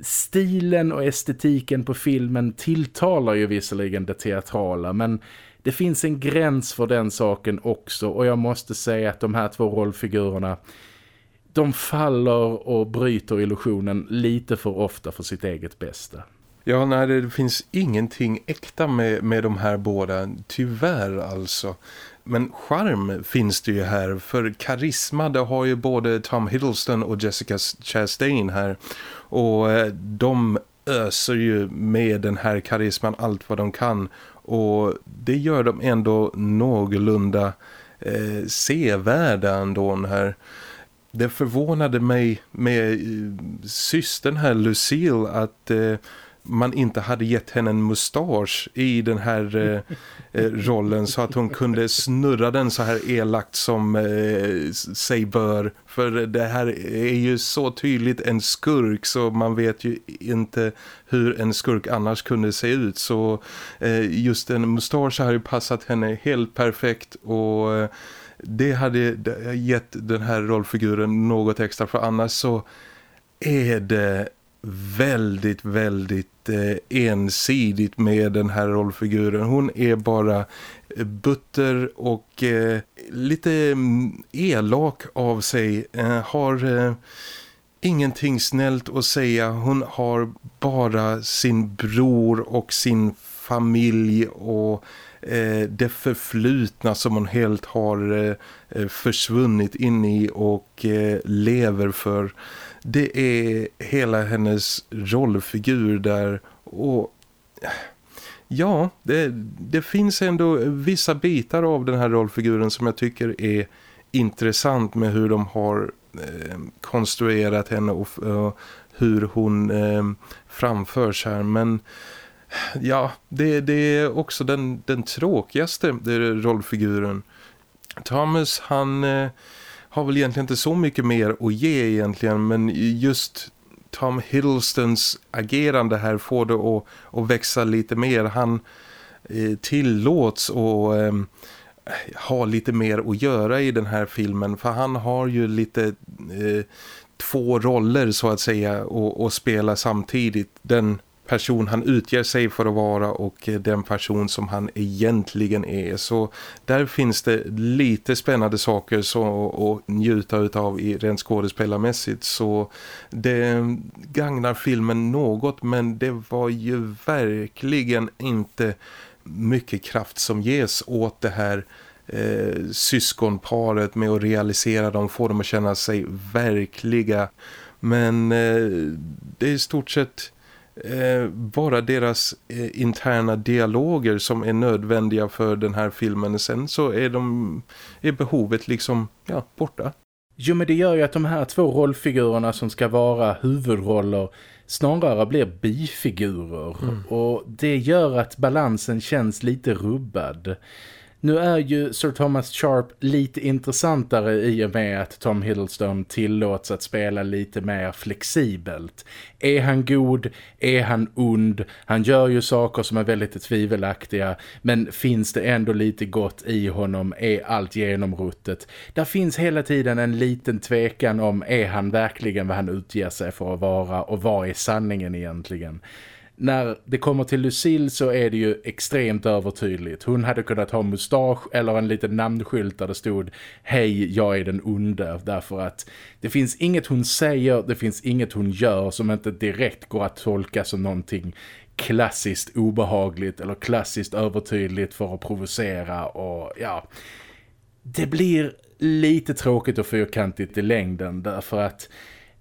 Stilen och estetiken på filmen tilltalar ju visserligen det teatrala men det finns en gräns för den saken också och jag måste säga att de här två rollfigurerna de faller och bryter illusionen lite för ofta för sitt eget bästa. Ja, nej, det finns ingenting äkta med, med de här båda, tyvärr alltså. Men charm finns det ju här, för karisma det har ju både Tom Hiddleston och Jessica Chastain här. Och eh, de öser ju med den här karisman allt vad de kan. Och det gör de ändå någorlunda eh, sevärda ändå här. Det förvånade mig med eh, systern här Lucille att... Eh, man inte hade gett henne en mustasch i den här eh, eh, rollen så att hon kunde snurra den så här elakt som eh, sig bör. För det här är ju så tydligt en skurk så man vet ju inte hur en skurk annars kunde se ut. Så eh, just en mustasch har ju passat henne helt perfekt och eh, det hade gett den här rollfiguren något extra för annars så är det väldigt, väldigt eh, ensidigt med den här rollfiguren. Hon är bara eh, butter och eh, lite mm, elak av sig. Eh, har eh, ingenting snällt att säga. Hon har bara sin bror och sin familj och Eh, det förflutna som hon helt har eh, eh, försvunnit in i och lever för. Det är hela hennes rollfigur där och ja, det, det finns ändå vissa bitar av den här rollfiguren som jag tycker är intressant med hur de har eh, konstruerat henne och, och hur hon eh, framförs här. Men ja, det, det är också den, den tråkigaste rollfiguren. Thomas, han eh, har väl egentligen inte så mycket mer att ge egentligen, men just Tom Hiddlestons agerande här får det att, att växa lite mer. Han eh, tillåts att eh, ha lite mer att göra i den här filmen, för han har ju lite... Eh, två roller så att säga och, och spela samtidigt. Den person han utger sig för att vara och eh, den person som han egentligen är. Så där finns det lite spännande saker så att njuta av i rent skådespelarmässigt. Så det gagnar filmen något men det var ju verkligen inte mycket kraft som ges åt det här eh, syskonparet med att realisera dem, få dem att känna sig verkliga. Men eh, det är i stort sett eh, bara deras eh, interna dialoger som är nödvändiga för den här filmen. Sen så är, de, är behovet liksom ja, borta. Jo men det gör ju att de här två rollfigurerna som ska vara huvudroller snarare blir bifigurer. Mm. Och det gör att balansen känns lite rubbad. Nu är ju Sir Thomas Sharp lite intressantare i och med att Tom Hiddleston tillåts att spela lite mer flexibelt. Är han god? Är han ond? Han gör ju saker som är väldigt tvivelaktiga men finns det ändå lite gott i honom? Är allt genomruttet? Där finns hela tiden en liten tvekan om är han verkligen vad han utger sig för att vara och vad är sanningen egentligen? När det kommer till Lucille så är det ju extremt övertydligt. Hon hade kunnat ha mustasch eller en liten namnskylt där det stod Hej, jag är den onde. Därför att det finns inget hon säger, det finns inget hon gör som inte direkt går att tolka som någonting klassiskt obehagligt eller klassiskt övertydligt för att provocera och ja... Det blir lite tråkigt och fyrkantigt i längden därför att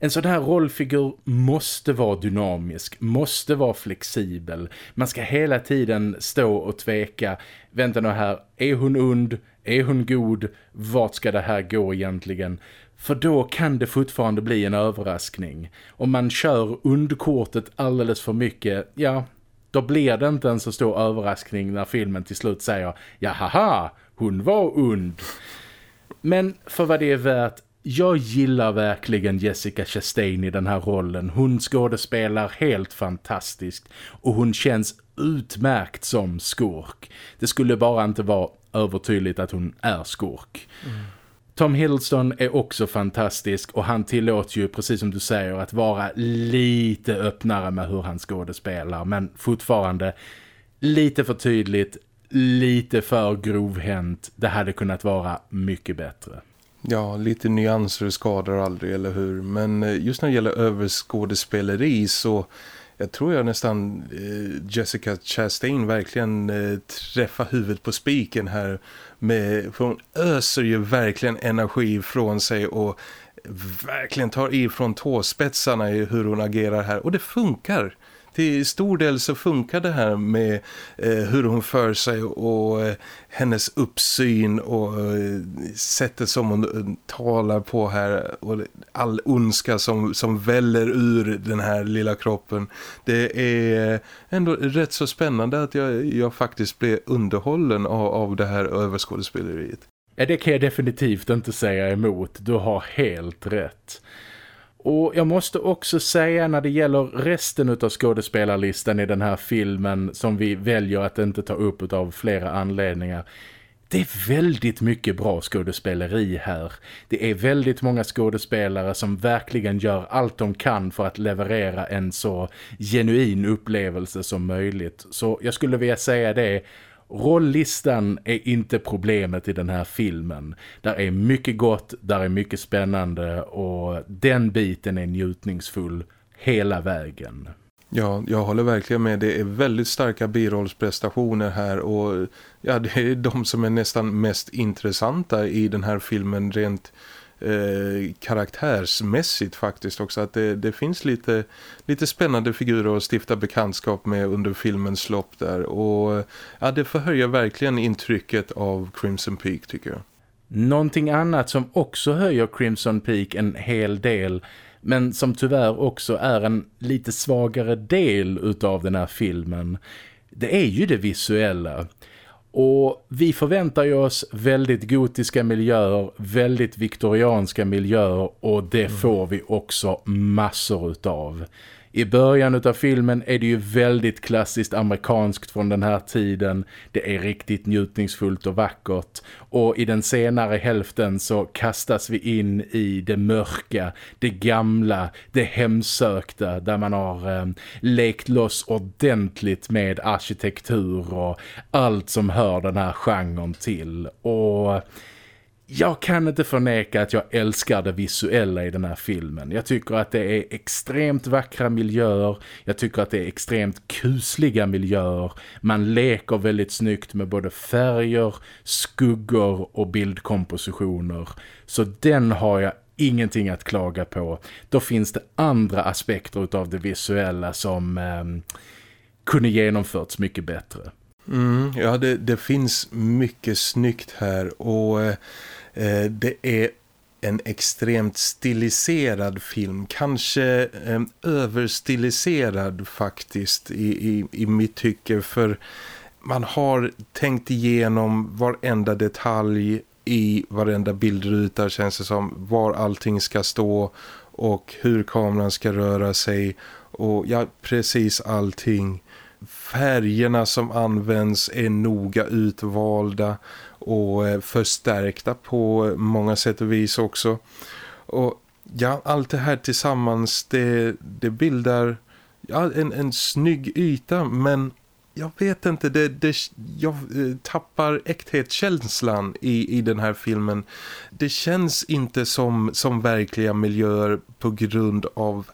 en sån här rollfigur måste vara dynamisk, måste vara flexibel. Man ska hela tiden stå och tveka. Vänta nu här, är hon und? Är hon god? Vart ska det här gå egentligen? För då kan det fortfarande bli en överraskning. Om man kör undkortet alldeles för mycket, ja, då blir det inte en så stor överraskning när filmen till slut säger “jahaha, hon var und. Men för vad det är värt jag gillar verkligen Jessica Chastain i den här rollen. Hon skådespelar helt fantastiskt och hon känns utmärkt som skurk. Det skulle bara inte vara övertydligt att hon är skurk. Mm. Tom Hiddleston är också fantastisk och han tillåter ju, precis som du säger, att vara lite öppnare med hur han skådespelar. Men fortfarande lite för tydligt, lite för grovhänt. Det hade kunnat vara mycket bättre. Ja, lite nyanser skadar aldrig, eller hur? Men eh, just när det gäller överskådespeleri så jag tror jag nästan eh, Jessica Chastain verkligen eh, träffar huvudet på spiken här. Med, för hon öser ju verkligen energi från sig och verkligen tar ifrån tåspetsarna i hur hon agerar här. Och det funkar till stor del så funkar det här med eh, hur hon för sig och eh, hennes uppsyn och eh, sättet som hon eh, talar på här och all ondska som, som väller ur den här lilla kroppen. Det är ändå rätt så spännande att jag, jag faktiskt blev underhållen av, av det här överskådespeleriet. Ja, det kan jag definitivt inte säga emot. Du har helt rätt. Och jag måste också säga när det gäller resten av skådespelarlistan i den här filmen som vi väljer att inte ta upp av flera anledningar. det är väldigt mycket bra skådespeleri här. Det är väldigt många skådespelare som verkligen gör allt de kan för att leverera en så genuin upplevelse som möjligt. Så jag skulle vilja säga det, Rolllistan är inte problemet i den här filmen. Där är mycket gott, där är mycket spännande och den biten är njutningsfull hela vägen. Ja, jag håller verkligen med. Det är väldigt starka birollsprestationer här och ja, det är de som är nästan mest intressanta i den här filmen rent eh, karaktärsmässigt faktiskt också. Att det, det, finns lite, lite spännande figurer att stifta bekantskap med under filmens lopp där. Och ja, det förhöjer verkligen intrycket av Crimson Peak tycker jag. Någonting annat som också höjer Crimson Peak en hel del men som tyvärr också är en lite svagare del utav den här filmen. Det är ju det visuella. Och vi förväntar ju oss väldigt gotiska miljöer, väldigt viktorianska miljöer och det mm. får vi också massor utav. I början av filmen är det ju väldigt klassiskt amerikanskt från den här tiden. Det är riktigt njutningsfullt och vackert. Och i den senare hälften så kastas vi in i det mörka, det gamla, det hemsökta där man har eh, lekt loss ordentligt med arkitektur och allt som hör den här genren till. Och jag kan inte förneka att jag älskar det visuella i den här filmen. Jag tycker att det är extremt vackra miljöer. Jag tycker att det är extremt kusliga miljöer. Man leker väldigt snyggt med både färger, skuggor och bildkompositioner. Så den har jag ingenting att klaga på. Då finns det andra aspekter av det visuella som eh, kunde genomförts mycket bättre. Mm, ja, det, det, finns mycket snyggt här och eh, Eh, det är en extremt stiliserad film. Kanske eh, överstiliserad faktiskt i, i, i mitt tycke. För man har tänkt igenom varenda detalj i varenda bildruta känns det som. Var allting ska stå och hur kameran ska röra sig. Och ja, precis allting. Färgerna som används är noga utvalda och eh, förstärkta på många sätt och vis också. Och ja, allt det här tillsammans det, det bildar ja, en, en snygg yta men jag vet inte, det, det, jag eh, tappar äkthetskänslan i, i den här filmen. Det känns inte som, som verkliga miljöer på grund av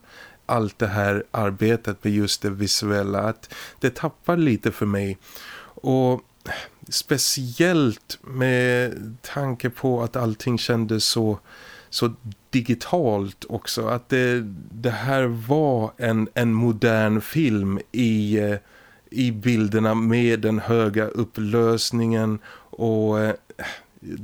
allt det här arbetet med just det visuella. Att det tappar lite för mig. Och speciellt med tanke på att allting kändes så, så digitalt också. Att det, det här var en, en modern film i, eh, i bilderna med den höga upplösningen och eh,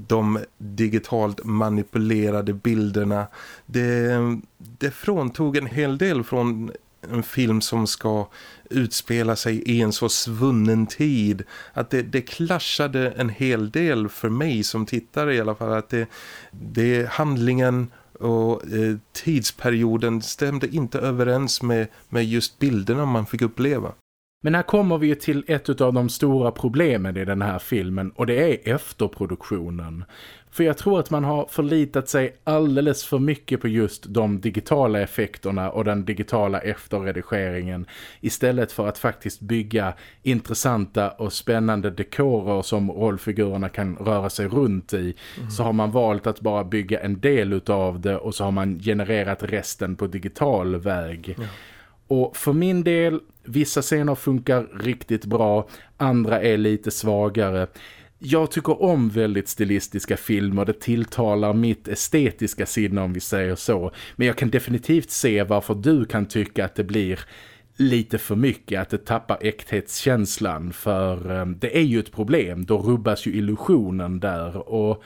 de digitalt manipulerade bilderna. Det, det fråntog en hel del från en film som ska utspela sig i en så svunnen tid att det, det klaschade en hel del för mig som tittare i alla fall att det, det handlingen och eh, tidsperioden stämde inte överens med, med just bilderna man fick uppleva. Men här kommer vi till ett av de stora problemen i den här filmen och det är efterproduktionen. För jag tror att man har förlitat sig alldeles för mycket på just de digitala effekterna och den digitala efterredigeringen istället för att faktiskt bygga intressanta och spännande dekorer som rollfigurerna kan röra sig runt i. Mm. Så har man valt att bara bygga en del av det och så har man genererat resten på digital väg. Ja. Och för min del, vissa scener funkar riktigt bra, andra är lite svagare jag tycker om väldigt stilistiska filmer. Det tilltalar mitt estetiska sinne om vi säger så. Men jag kan definitivt se varför du kan tycka att det blir lite för mycket. Att det tappar äkthetskänslan. För eh, det är ju ett problem. Då rubbas ju illusionen där. Och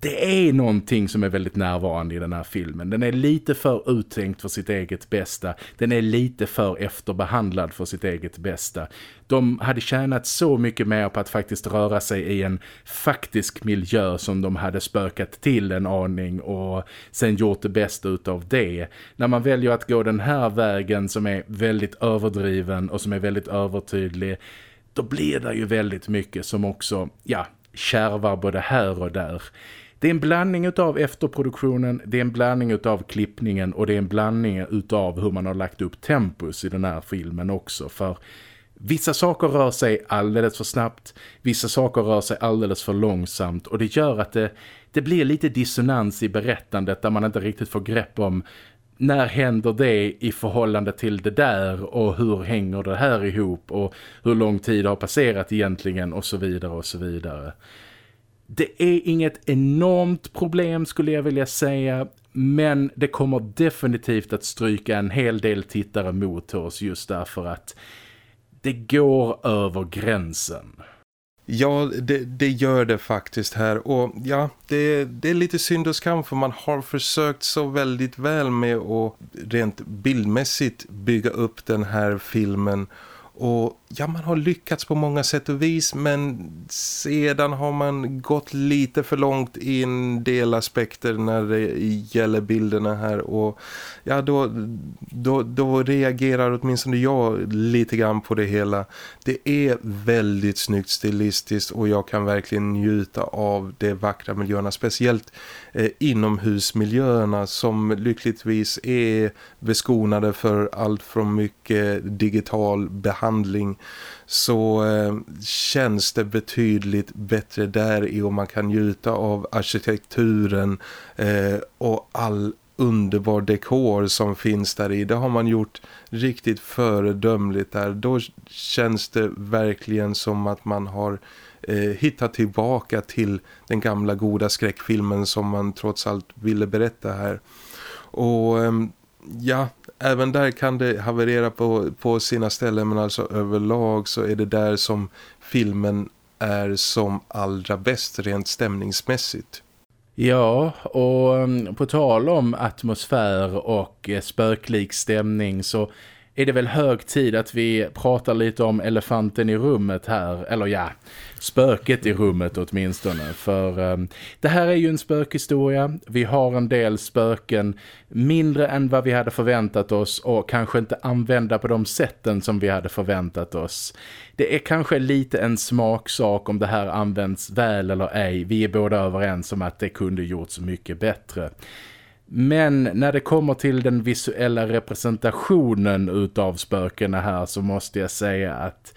det är någonting som är väldigt närvarande i den här filmen. Den är lite för uttänkt för sitt eget bästa. Den är lite för efterbehandlad för sitt eget bästa. De hade tjänat så mycket mer på att faktiskt röra sig i en faktisk miljö som de hade spökat till en aning och sen gjort det bästa utav det. När man väljer att gå den här vägen som är väldigt överdriven och som är väldigt övertydlig då blir det ju väldigt mycket som också, ja, kärvar både här och där. Det är en blandning av efterproduktionen, det är en blandning av klippningen och det är en blandning av hur man har lagt upp tempus i den här filmen också. För vissa saker rör sig alldeles för snabbt, vissa saker rör sig alldeles för långsamt och det gör att det, det blir lite dissonans i berättandet där man inte riktigt får grepp om när händer det i förhållande till det där och hur hänger det här ihop och hur lång tid har passerat egentligen och så vidare och så vidare. Det är inget enormt problem skulle jag vilja säga men det kommer definitivt att stryka en hel del tittare mot oss just därför att det går över gränsen. Ja, det, det, gör det faktiskt här. Och ja, det, det, är lite synd och skam för man har försökt så väldigt väl med att rent bildmässigt bygga upp den här filmen och ja, man har lyckats på många sätt och vis men sedan har man gått lite för långt i en del aspekter när det gäller bilderna här och ja, då, då, då reagerar åtminstone jag lite grann på det hela. Det är väldigt snyggt stilistiskt och jag kan verkligen njuta av de vackra miljöerna, speciellt eh, inomhusmiljöerna som lyckligtvis är beskonade för allt från mycket digital behandling så eh, känns det betydligt bättre där i och man kan njuta av arkitekturen eh, och all underbar dekor som finns där i. Det har man gjort riktigt föredömligt där. Då känns det verkligen som att man har eh, tillbaka till den gamla goda skräckfilmen som man trots allt ville berätta här. Och eh, ja, även där kan det haverera på, på sina ställen men alltså överlag så är det där som filmen är som allra bäst rent stämningsmässigt. Ja, och ehm, på tal om atmosfär och eh, spöklik stämning så är det väl hög tid att vi pratar lite om elefanten i rummet här. Eller ja, spöket i rummet åtminstone. För eh, det här är ju en spökhistoria. Vi har en del spöken mindre än vad vi hade förväntat oss och kanske inte använda på de sätten som vi hade förväntat oss. Det är kanske lite en smaksak om det här används väl eller ej. Vi är båda överens om att det kunde gjorts mycket bättre. Men när det kommer till den visuella representationen utav spökena här så måste jag säga att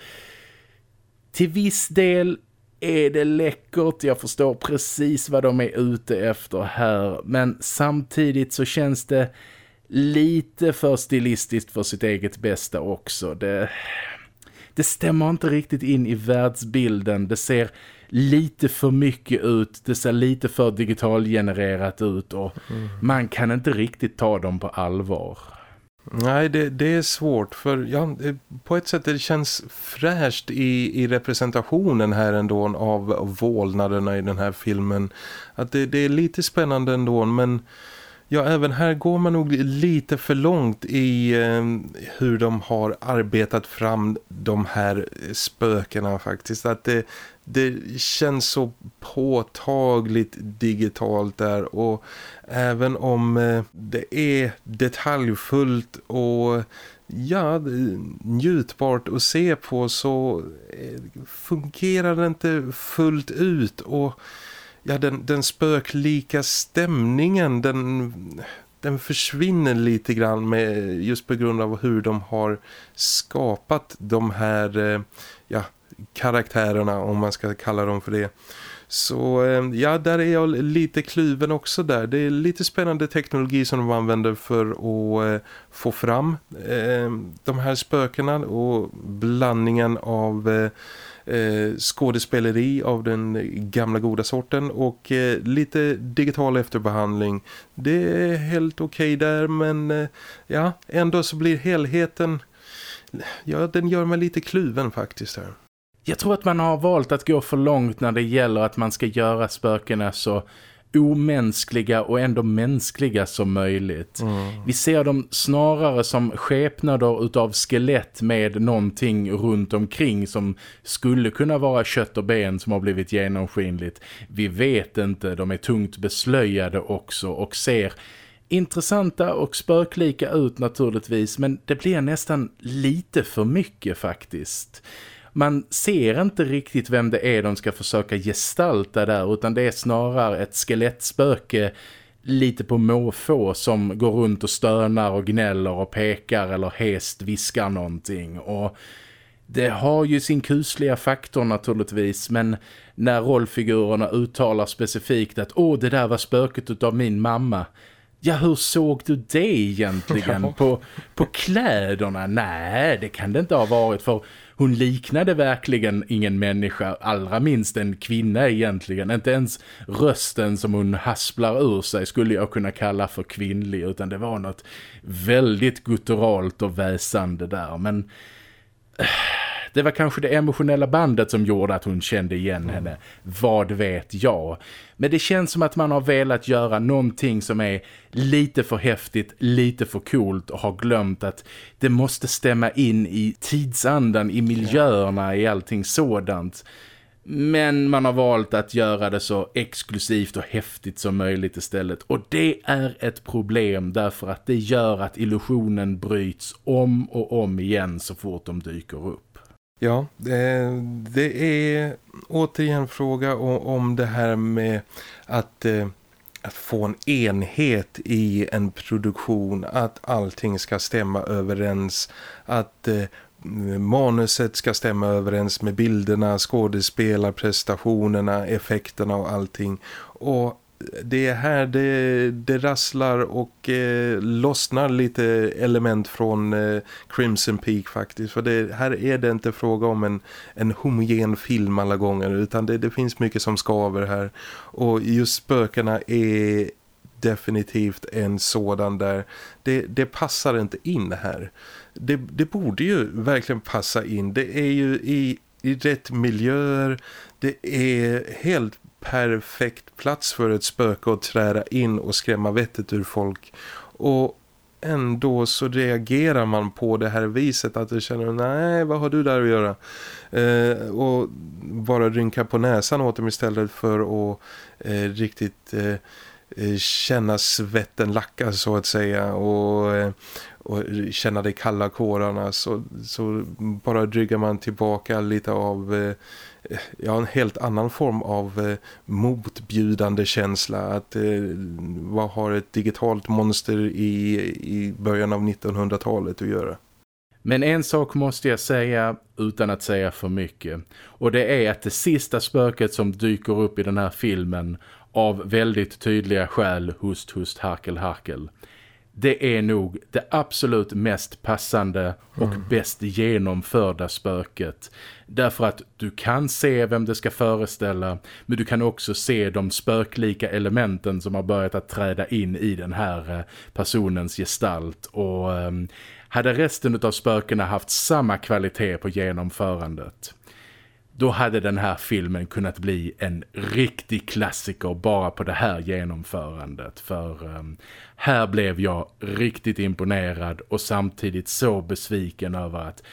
till viss del är det läckert. Jag förstår precis vad de är ute efter här. Men samtidigt så känns det lite för stilistiskt för sitt eget bästa också. Det, det stämmer inte riktigt in i världsbilden. Det ser lite för mycket ut. Det ser lite för digitalgenererat ut och mm. man kan inte riktigt ta dem på allvar. Nej, det, det är svårt för ja, på ett sätt det känns fräscht i, i representationen här ändå av, vålnaderna i den här filmen. Att det, det är lite spännande ändå men ja, även här går man nog lite för långt i eh, hur de har arbetat fram de här spökena faktiskt. Att det, det känns så påtagligt digitalt där och även om eh, det är detaljfullt och ja, njutbart att se på så eh, fungerar det inte fullt ut och ja, den, den spöklika stämningen den, den försvinner lite grann med, just på grund av hur de har skapat de här eh, ja, karaktärerna om man ska kalla dem för det. Så eh, ja, där är jag lite kluven också där. Det är lite spännande teknologi som de använder för att eh, få fram eh, de här spökena och blandningen av eh, skådespeleri av den gamla goda sorten och eh, lite digital efterbehandling. Det är helt okej okay där men eh, ja, ändå så blir helheten ja, den gör mig lite kluven faktiskt här. Jag tror att man har valt att gå för långt när det gäller att man ska göra spökena så omänskliga och ändå mänskliga som möjligt. Mm. Vi ser dem snarare som skepnader utav skelett med någonting runt omkring som skulle kunna vara kött och ben som har blivit genomskinligt. Vi vet inte, de är tungt beslöjade också och ser intressanta och spöklika ut naturligtvis men det blir nästan lite för mycket faktiskt. Man ser inte riktigt vem det är de ska försöka gestalta där utan det är snarare ett skelettspöke lite på måfå som går runt och stönar och gnäller och pekar eller hest viskar någonting och det har ju sin kusliga faktor naturligtvis men när rollfigurerna uttalar specifikt att åh det där var spöket av min mamma Ja, hur såg du det egentligen? På, på kläderna? Nej, det kan det inte ha varit för hon liknade verkligen ingen människa, allra minst en kvinna egentligen. Inte ens rösten som hon hasplar ur sig skulle jag kunna kalla för kvinnlig utan det var något väldigt gutturalt och väsande där. Men det var kanske det emotionella bandet som gjorde att hon kände igen mm. henne. Vad vet jag? Men det känns som att man har velat göra någonting som är lite för häftigt, lite för coolt och har glömt att det måste stämma in i tidsandan, i miljöerna, i allting sådant. Men man har valt att göra det så exklusivt och häftigt som möjligt istället. Och det är ett problem därför att det gör att illusionen bryts om och om igen så fort de dyker upp. Ja, det är återigen fråga om det här med att, eh, att få en enhet i en produktion, att allting ska stämma överens, att eh, manuset ska stämma överens med bilderna, skådespelarprestationerna, effekterna och allting. Och det är här det, det rasslar och eh, lossnar lite element från eh, Crimson Peak faktiskt. För det, här är det inte fråga om en, en homogen film alla gånger utan det, det finns mycket som skaver här. Och just spökena är definitivt en sådan där det, det passar inte in här. Det, det borde ju verkligen passa in. Det är ju i, i rätt miljöer. Det är helt perfekt plats för ett spöke att träda in och skrämma vettet ur folk. Och ändå så reagerar man på det här viset att du känner, nej vad har du där att göra? Eh, och bara rynka på näsan åt dem istället för att eh, riktigt eh, eh känna svetten lacka så att säga och, eh, och känna det kalla kårarna så, så bara dryggar man tillbaka lite av eh, ja, en helt annan form av eh, motbjudande känsla att eh, vad har ett digitalt monster i, i början av 1900-talet att göra? Men en sak måste jag säga utan att säga för mycket. Och det är att det sista spöket som dyker upp i den här filmen av väldigt tydliga skäl, hust, hust, harkel, harkel det är nog det absolut mest passande och mm. bäst genomförda spöket. Därför att du kan se vem det ska föreställa men du kan också se de spöklika elementen som har börjat att träda in i den här eh, personens gestalt. Och um, hade resten av spökena haft samma kvalitet på genomförandet då hade den här filmen kunnat bli en riktig klassiker bara på det här genomförandet. För um, här blev jag riktigt imponerad och samtidigt så besviken över att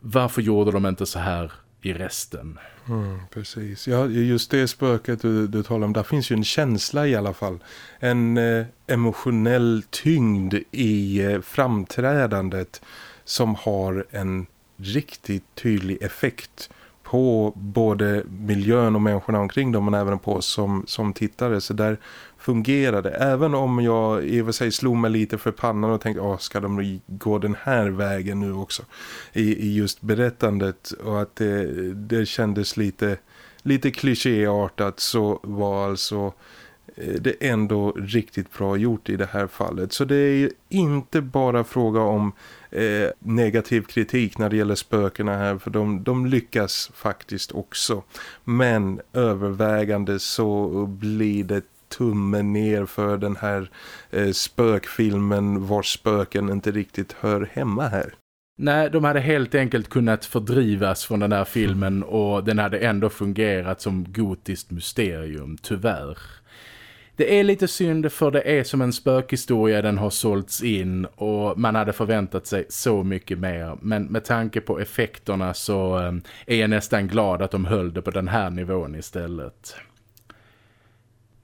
varför gjorde de inte så här i resten? Mm, precis. Ja, just det spöket du, du talar om, där finns ju en känsla i alla fall. En eh, emotionell tyngd i eh, framträdandet som har en riktigt tydlig effekt på både miljön och människorna omkring dem men även på oss som, som tittare. Så där fungerar det. Även om jag i och för sig slog mig lite för pannan och tänkte, Åh, ska de gå den här vägen nu också? I, i just berättandet och att det, det kändes lite, lite klichéartat så var alltså eh, det ändå riktigt bra gjort i det här fallet. Så det är inte bara fråga om eh, negativ kritik när det gäller spökena här för de, de lyckas faktiskt också. Men övervägande så blir det tummen ner för den här eh, spökfilmen vars spöken inte riktigt hör hemma här. Nej, de hade helt enkelt kunnat fördrivas från den här filmen och den hade ändå fungerat som gotiskt mysterium, tyvärr. Det är lite synd för det är som en spökhistoria den har sålts in och man hade förväntat sig så mycket mer. Men med tanke på effekterna så eh, är jag nästan glad att de höll det på den här nivån istället.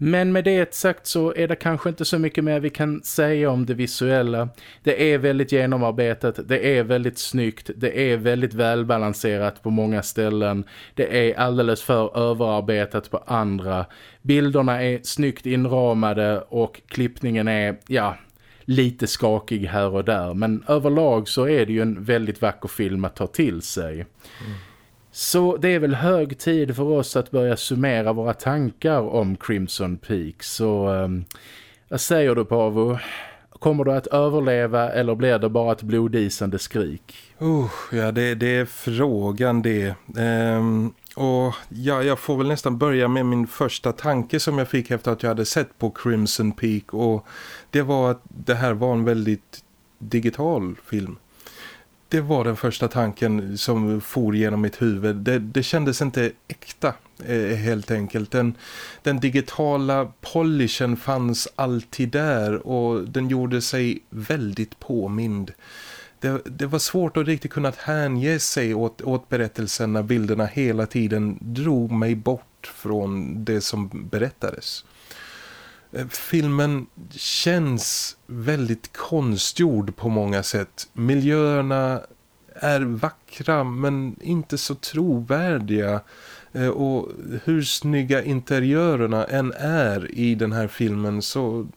Men med det sagt så är det kanske inte så mycket mer vi kan säga om det visuella. Det är väldigt genomarbetat, det är väldigt snyggt, det är väldigt välbalanserat på många ställen. Det är alldeles för överarbetat på andra. Bilderna är snyggt inramade och klippningen är, ja, lite skakig här och där. Men överlag så är det ju en väldigt vacker film att ta till sig. Mm. Så det är väl hög tid för oss att börja summera våra tankar om Crimson Peak. Så um, vad säger du Pavo? Kommer du att överleva eller blir det bara ett blodisande skrik? Oh, ja, det, det är frågan det. Um, och ja, jag får väl nästan börja med min första tanke som jag fick efter att jag hade sett på Crimson Peak. Och det var att det här var en väldigt digital film det var den första tanken som for genom mitt huvud. Det, det kändes inte äkta eh, helt enkelt. Den, den digitala polishen fanns alltid där och den gjorde sig väldigt påmind. Det, det, var svårt att riktigt kunna hänge sig åt, åt berättelsen när bilderna hela tiden drog mig bort från det som berättades. Eh, filmen känns väldigt konstgjord på många sätt. Miljöerna är vackra men inte så trovärdiga. Eh, och hur snygga interiörerna än är i den här filmen så,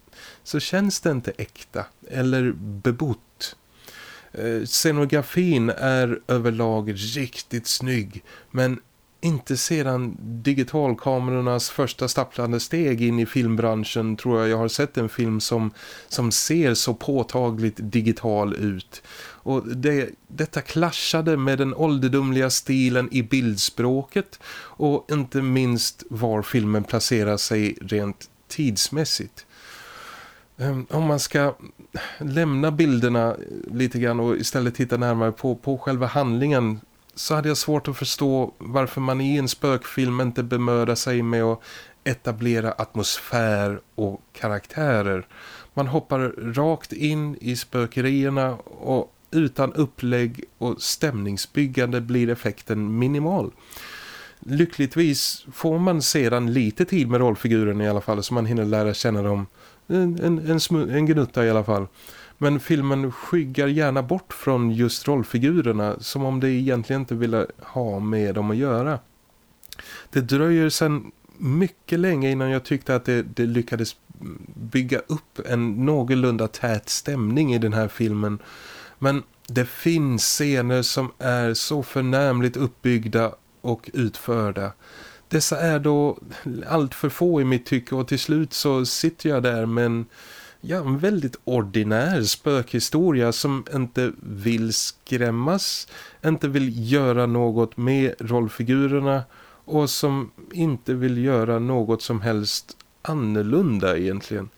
så känns det inte äkta eller bebott. Eh, scenografin är överlag riktigt snygg men inte sedan digitalkamerornas första stapplande steg in i filmbranschen tror jag jag har sett en film som, som ser så påtagligt digital ut. Och det, detta klaschade med den ålderdomliga stilen i bildspråket och inte minst var filmen placerar sig rent tidsmässigt. Ehm, om man ska lämna bilderna lite grann och istället titta närmare på, på själva handlingen så hade jag svårt att förstå varför man i en spökfilm inte bemödar sig med att etablera atmosfär och karaktärer. Man hoppar rakt in i spökerierna och utan upplägg och stämningsbyggande blir effekten minimal. Lyckligtvis får man sedan lite tid med rollfiguren i alla fall så man hinner lära känna dem en, en, en, en gnutta i alla fall. Men filmen skyggar gärna bort från just rollfigurerna som om det egentligen inte ville ha med dem att göra. Det dröjer sedan mycket länge innan jag tyckte att det, det lyckades bygga upp en någorlunda tät stämning i den här filmen. Men det finns scener som är så förnämligt uppbyggda och utförda. Dessa är då allt för få i mitt tycke och till slut så sitter jag där med en ja, en väldigt ordinär spökhistoria som inte vill skrämmas, inte vill göra något med rollfigurerna och som inte vill göra något som helst annorlunda egentligen.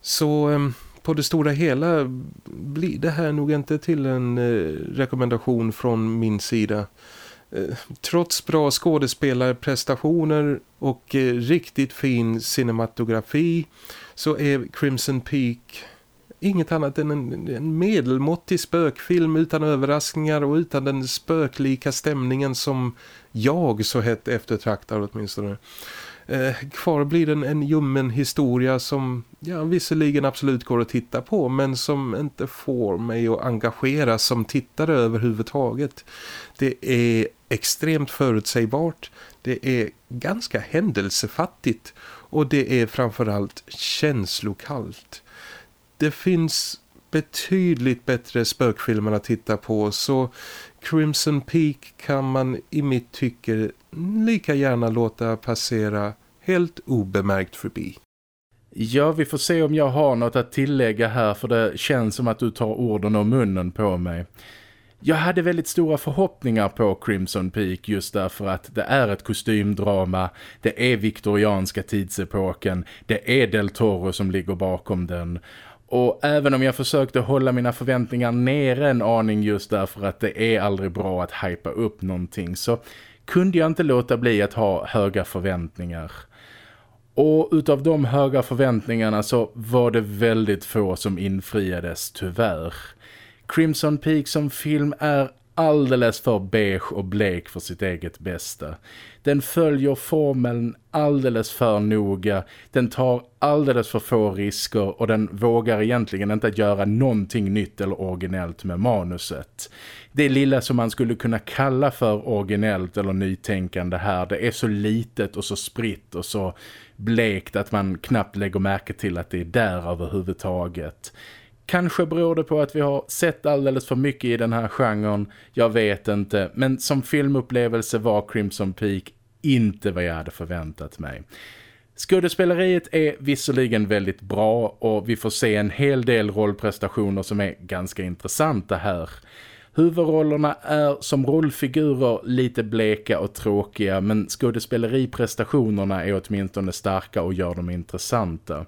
Så ehm, på det stora hela blir det här nog inte till en eh, rekommendation från min sida. Eh, trots bra skådespelarprestationer och eh, riktigt fin cinematografi så är Crimson Peak inget annat än en, en medelmåttig spökfilm utan överraskningar och utan den spöklika stämningen som jag så hett eftertraktar åtminstone. Eh, kvar blir den en ljummen historia som ja, visserligen absolut går att titta på men som inte får mig att engagera som tittare överhuvudtaget. Det är extremt förutsägbart, det är ganska händelsefattigt och det är framförallt känslokallt. Det finns betydligt bättre spökfilmer att titta på så Crimson Peak kan man i mitt tycke lika gärna låta passera helt obemärkt förbi. Ja, vi får se om jag har något att tillägga här för det känns som att du tar orden och munnen på mig. Jag hade väldigt stora förhoppningar på Crimson Peak just därför att det är ett kostymdrama, det är viktorianska tidsepoken, det är Del Toro som ligger bakom den. Och även om jag försökte hålla mina förväntningar nere en aning just därför att det är aldrig bra att hypa upp någonting så kunde jag inte låta bli att ha höga förväntningar. Och utav de höga förväntningarna så var det väldigt få som infriades tyvärr. Crimson Peak som film är alldeles för beige och blek för sitt eget bästa. Den följer formeln alldeles för noga. Den tar alldeles för få risker och den vågar egentligen inte göra någonting nytt eller originellt med manuset. Det lilla som man skulle kunna kalla för originellt eller nytänkande här, det är så litet och så spritt och så blekt att man knappt lägger märke till att det är där överhuvudtaget. Kanske beror det på att vi har sett alldeles för mycket i den här genren. Jag vet inte. Men som filmupplevelse var Crimson Peak inte vad jag hade förväntat mig. Skådespeleriet är visserligen väldigt bra och vi får se en hel del rollprestationer som är ganska intressanta här. Huvudrollerna är som rollfigurer lite bleka och tråkiga men skådespeleriprestationerna är åtminstone starka och gör dem intressanta.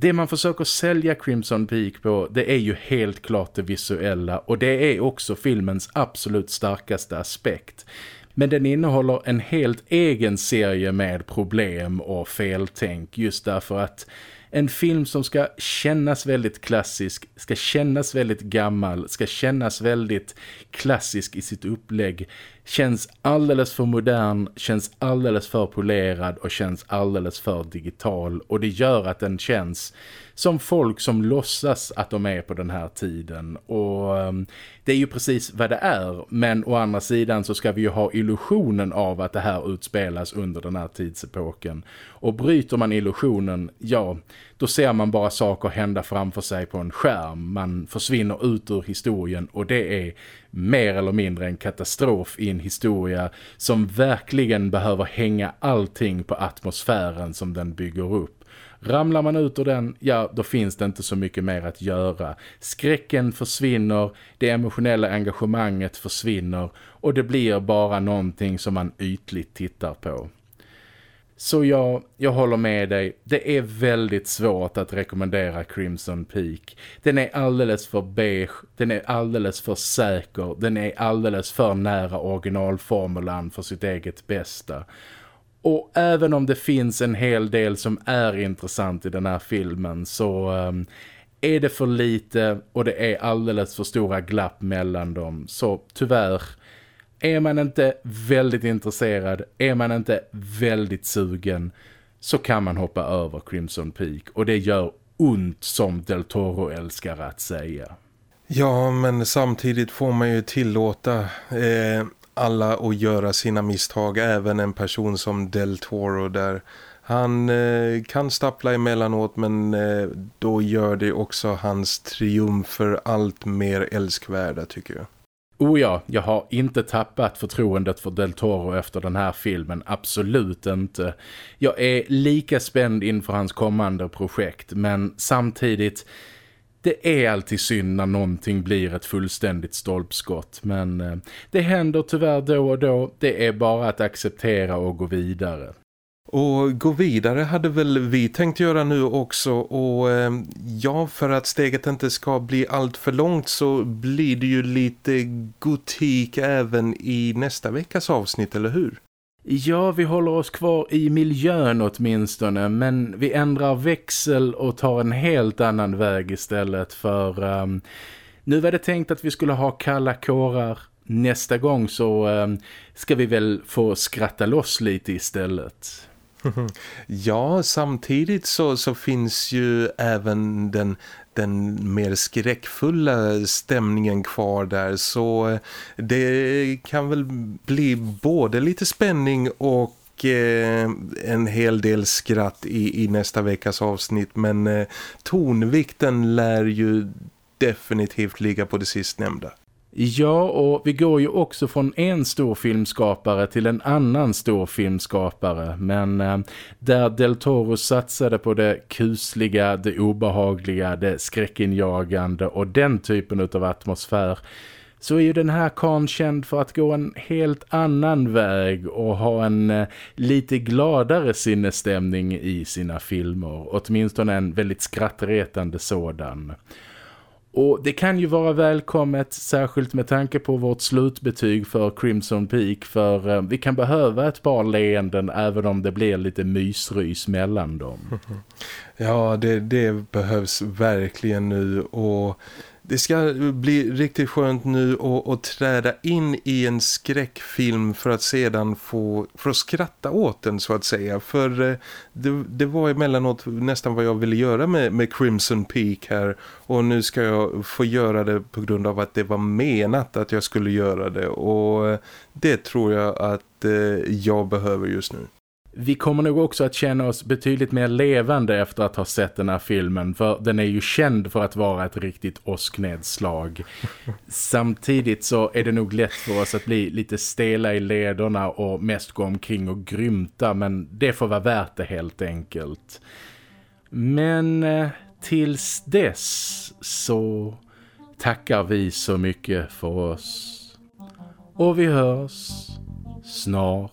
Det man försöker sälja Crimson Peak på det är ju helt klart det visuella och det är också filmens absolut starkaste aspekt. Men den innehåller en helt egen serie med problem och feltänk just därför att en film som ska kännas väldigt klassisk, ska kännas väldigt gammal, ska kännas väldigt klassisk i sitt upplägg känns alldeles för modern, känns alldeles för polerad och känns alldeles för digital. Och det gör att den känns som folk som låtsas att de är på den här tiden. Och ehm, det är ju precis vad det är. Men å andra sidan så ska vi ju ha illusionen av att det här utspelas under den här tidsepoken. Och bryter man illusionen, ja då ser man bara saker hända framför sig på en skärm man försvinner ut ur historien och det är mer eller mindre en katastrof i en historia som verkligen behöver hänga allting på atmosfären som den bygger upp. Ramlar man ut ur den, ja då finns det inte så mycket mer att göra. Skräcken försvinner, det emotionella engagemanget försvinner och det blir bara någonting som man ytligt tittar på. Så ja, jag håller med dig. Det är väldigt svårt att rekommendera Crimson Peak. Den är alldeles för beige, den är alldeles för säker, den är alldeles för nära originalformulan för sitt eget bästa. Och även om det finns en hel del som är intressant i den här filmen så um, är det för lite och det är alldeles för stora glapp mellan dem. Så tyvärr är man inte väldigt intresserad, är man inte väldigt sugen så kan man hoppa över Crimson Peak och det gör ont som Del Toro älskar att säga. Ja, men samtidigt får man ju tillåta eh, alla att göra sina misstag, även en person som Del Toro där han eh, kan stappla emellanåt men eh, då gör det också hans triumfer allt mer älskvärda tycker jag. Oh ja, jag har inte tappat förtroendet för Del Toro efter den här filmen, absolut inte. Jag är lika spänd inför hans kommande projekt, men samtidigt... Det är alltid synd när någonting blir ett fullständigt stolpskott, men eh, det händer tyvärr då och då. Det är bara att acceptera och gå vidare. Och gå vidare hade väl vi tänkt göra nu också och eh, ja för att steget inte ska bli allt för långt så blir det ju lite gotik även i nästa veckas avsnitt, eller hur? Ja, vi håller oss kvar i miljön åtminstone men vi ändrar växel och tar en helt annan väg istället för um, nu var det tänkt att vi skulle ha kalla kårar nästa gång så um, ska vi väl få skratta loss lite istället. Ja, samtidigt så, så finns ju även den, den mer skräckfulla stämningen kvar där så eh, det kan väl bli både lite spänning och eh, en hel del skratt i, i nästa veckas avsnitt men eh, tonvikten lär ju definitivt ligga på det sistnämnda. Ja, och vi går ju också från en stor filmskapare till en annan stor filmskapare. Men eh, där Del Toro satsade på det kusliga, det obehagliga, det skräckinjagande och den typen av atmosfär så är ju den här kan känd för att gå en helt annan väg och ha en eh, lite gladare sinnesstämning i sina filmer. Åtminstone en väldigt skrattretande sådan. Och det kan ju vara välkommet särskilt med tanke på vårt slutbetyg för Crimson Peak för eh, vi kan behöva ett par leenden även om det blir lite mysrys mellan dem. Ja, det, det behövs verkligen nu och det ska bli riktigt skönt nu att, träda in i en skräckfilm för att sedan få för att skratta åt den så att säga. För eh, det, det var emellanåt nästan vad jag ville göra med, med Crimson Peak här. Och nu ska jag få göra det på grund av att det var menat att jag skulle göra det. Och eh, det tror jag att eh, jag behöver just nu. Vi kommer nog också att känna oss betydligt mer levande efter att ha sett den här filmen för den är ju känd för att vara ett riktigt åsknedslag. Samtidigt så är det nog lätt för oss att bli lite stela i lederna och mest gå omkring och grymta men det får vara värt det helt enkelt. Men eh, tills dess så tackar vi så mycket för oss. Och vi hörs snart